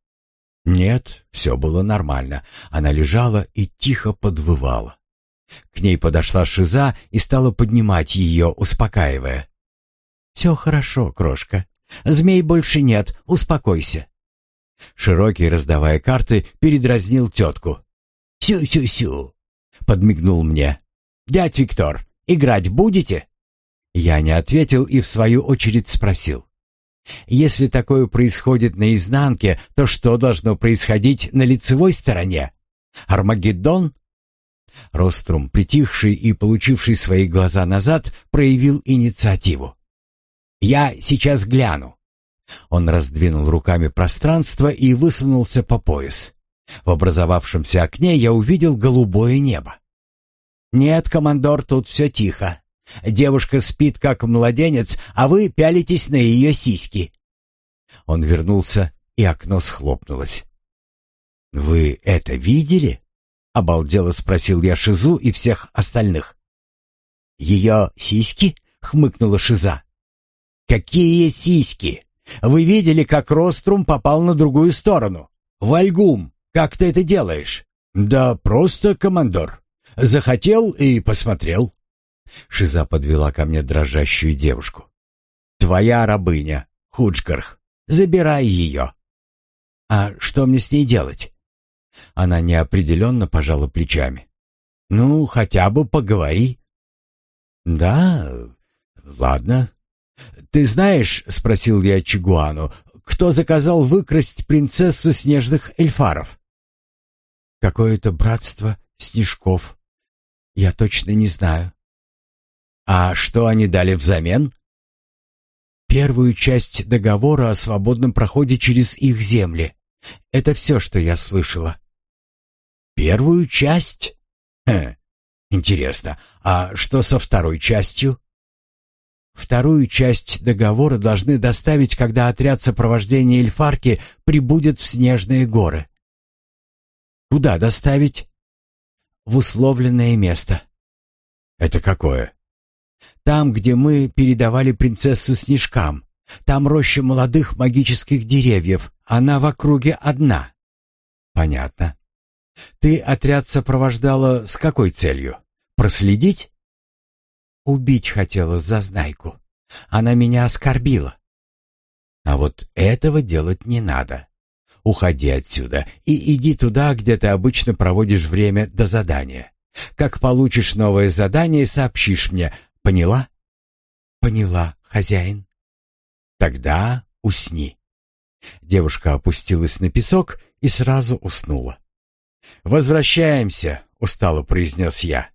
Нет, все было нормально. Она лежала и тихо подвывала. К ней подошла Шиза и стала поднимать ее, успокаивая. «Все хорошо, крошка. Змей больше нет, успокойся». Широкий, раздавая карты, передразнил тетку. «Сю-сю-сю!» — подмигнул мне. «Дядь Виктор, играть будете?» Я не ответил и в свою очередь спросил. «Если такое происходит на изнанке, то что должно происходить на лицевой стороне? Армагеддон?» Рострум, притихший и получивший свои глаза назад, проявил инициативу. «Я сейчас гляну». Он раздвинул руками пространство и высунулся по пояс. В образовавшемся окне я увидел голубое небо. «Нет, командор, тут все тихо. Девушка спит, как младенец, а вы пялитесь на ее сиськи». Он вернулся, и окно схлопнулось. «Вы это видели?» — обалдело спросил я Шизу и всех остальных. Ее сиськи? хмыкнула Шиза. Какие сиськи? Вы видели, как Рострум попал на другую сторону? Вальгум, как ты это делаешь? Да просто, командор. Захотел и посмотрел. Шиза подвела ко мне дрожащую девушку. Твоя рабыня, Худжгарх. Забирай ее. А что мне с ней делать? Она неопределенно пожала плечами. Ну, хотя бы поговори. Да, ладно. Ты знаешь, спросил я Чигуану, кто заказал выкрасть принцессу снежных эльфаров? Какое-то братство снежков. Я точно не знаю. А что они дали взамен? Первую часть договора о свободном проходе через их земли. Это все, что я слышала. Первую часть? Хм, интересно. А что со второй частью? Вторую часть договора должны доставить, когда отряд сопровождения Эльфарки прибудет в Снежные горы. Куда доставить? В условленное место. Это какое? Там, где мы передавали принцессу снежкам. Там роща молодых магических деревьев. Она в округе одна. Понятно. Ты отряд сопровождала с какой целью? Проследить? Убить хотела зазнайку. Она меня оскорбила. А вот этого делать не надо. Уходи отсюда и иди туда, где ты обычно проводишь время до задания. Как получишь новое задание, сообщишь мне. Поняла? Поняла, хозяин. Тогда усни. Девушка опустилась на песок и сразу уснула. «Возвращаемся», — устало произнес я.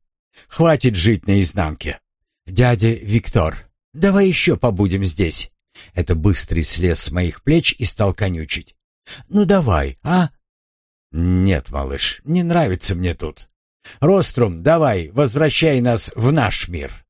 «Хватит жить наизнанке. Дядя Виктор, давай еще побудем здесь». Это быстрый слез с моих плеч и стал конючить. «Ну давай, а?» «Нет, малыш, не нравится мне тут. Рострум, давай, возвращай нас в наш мир».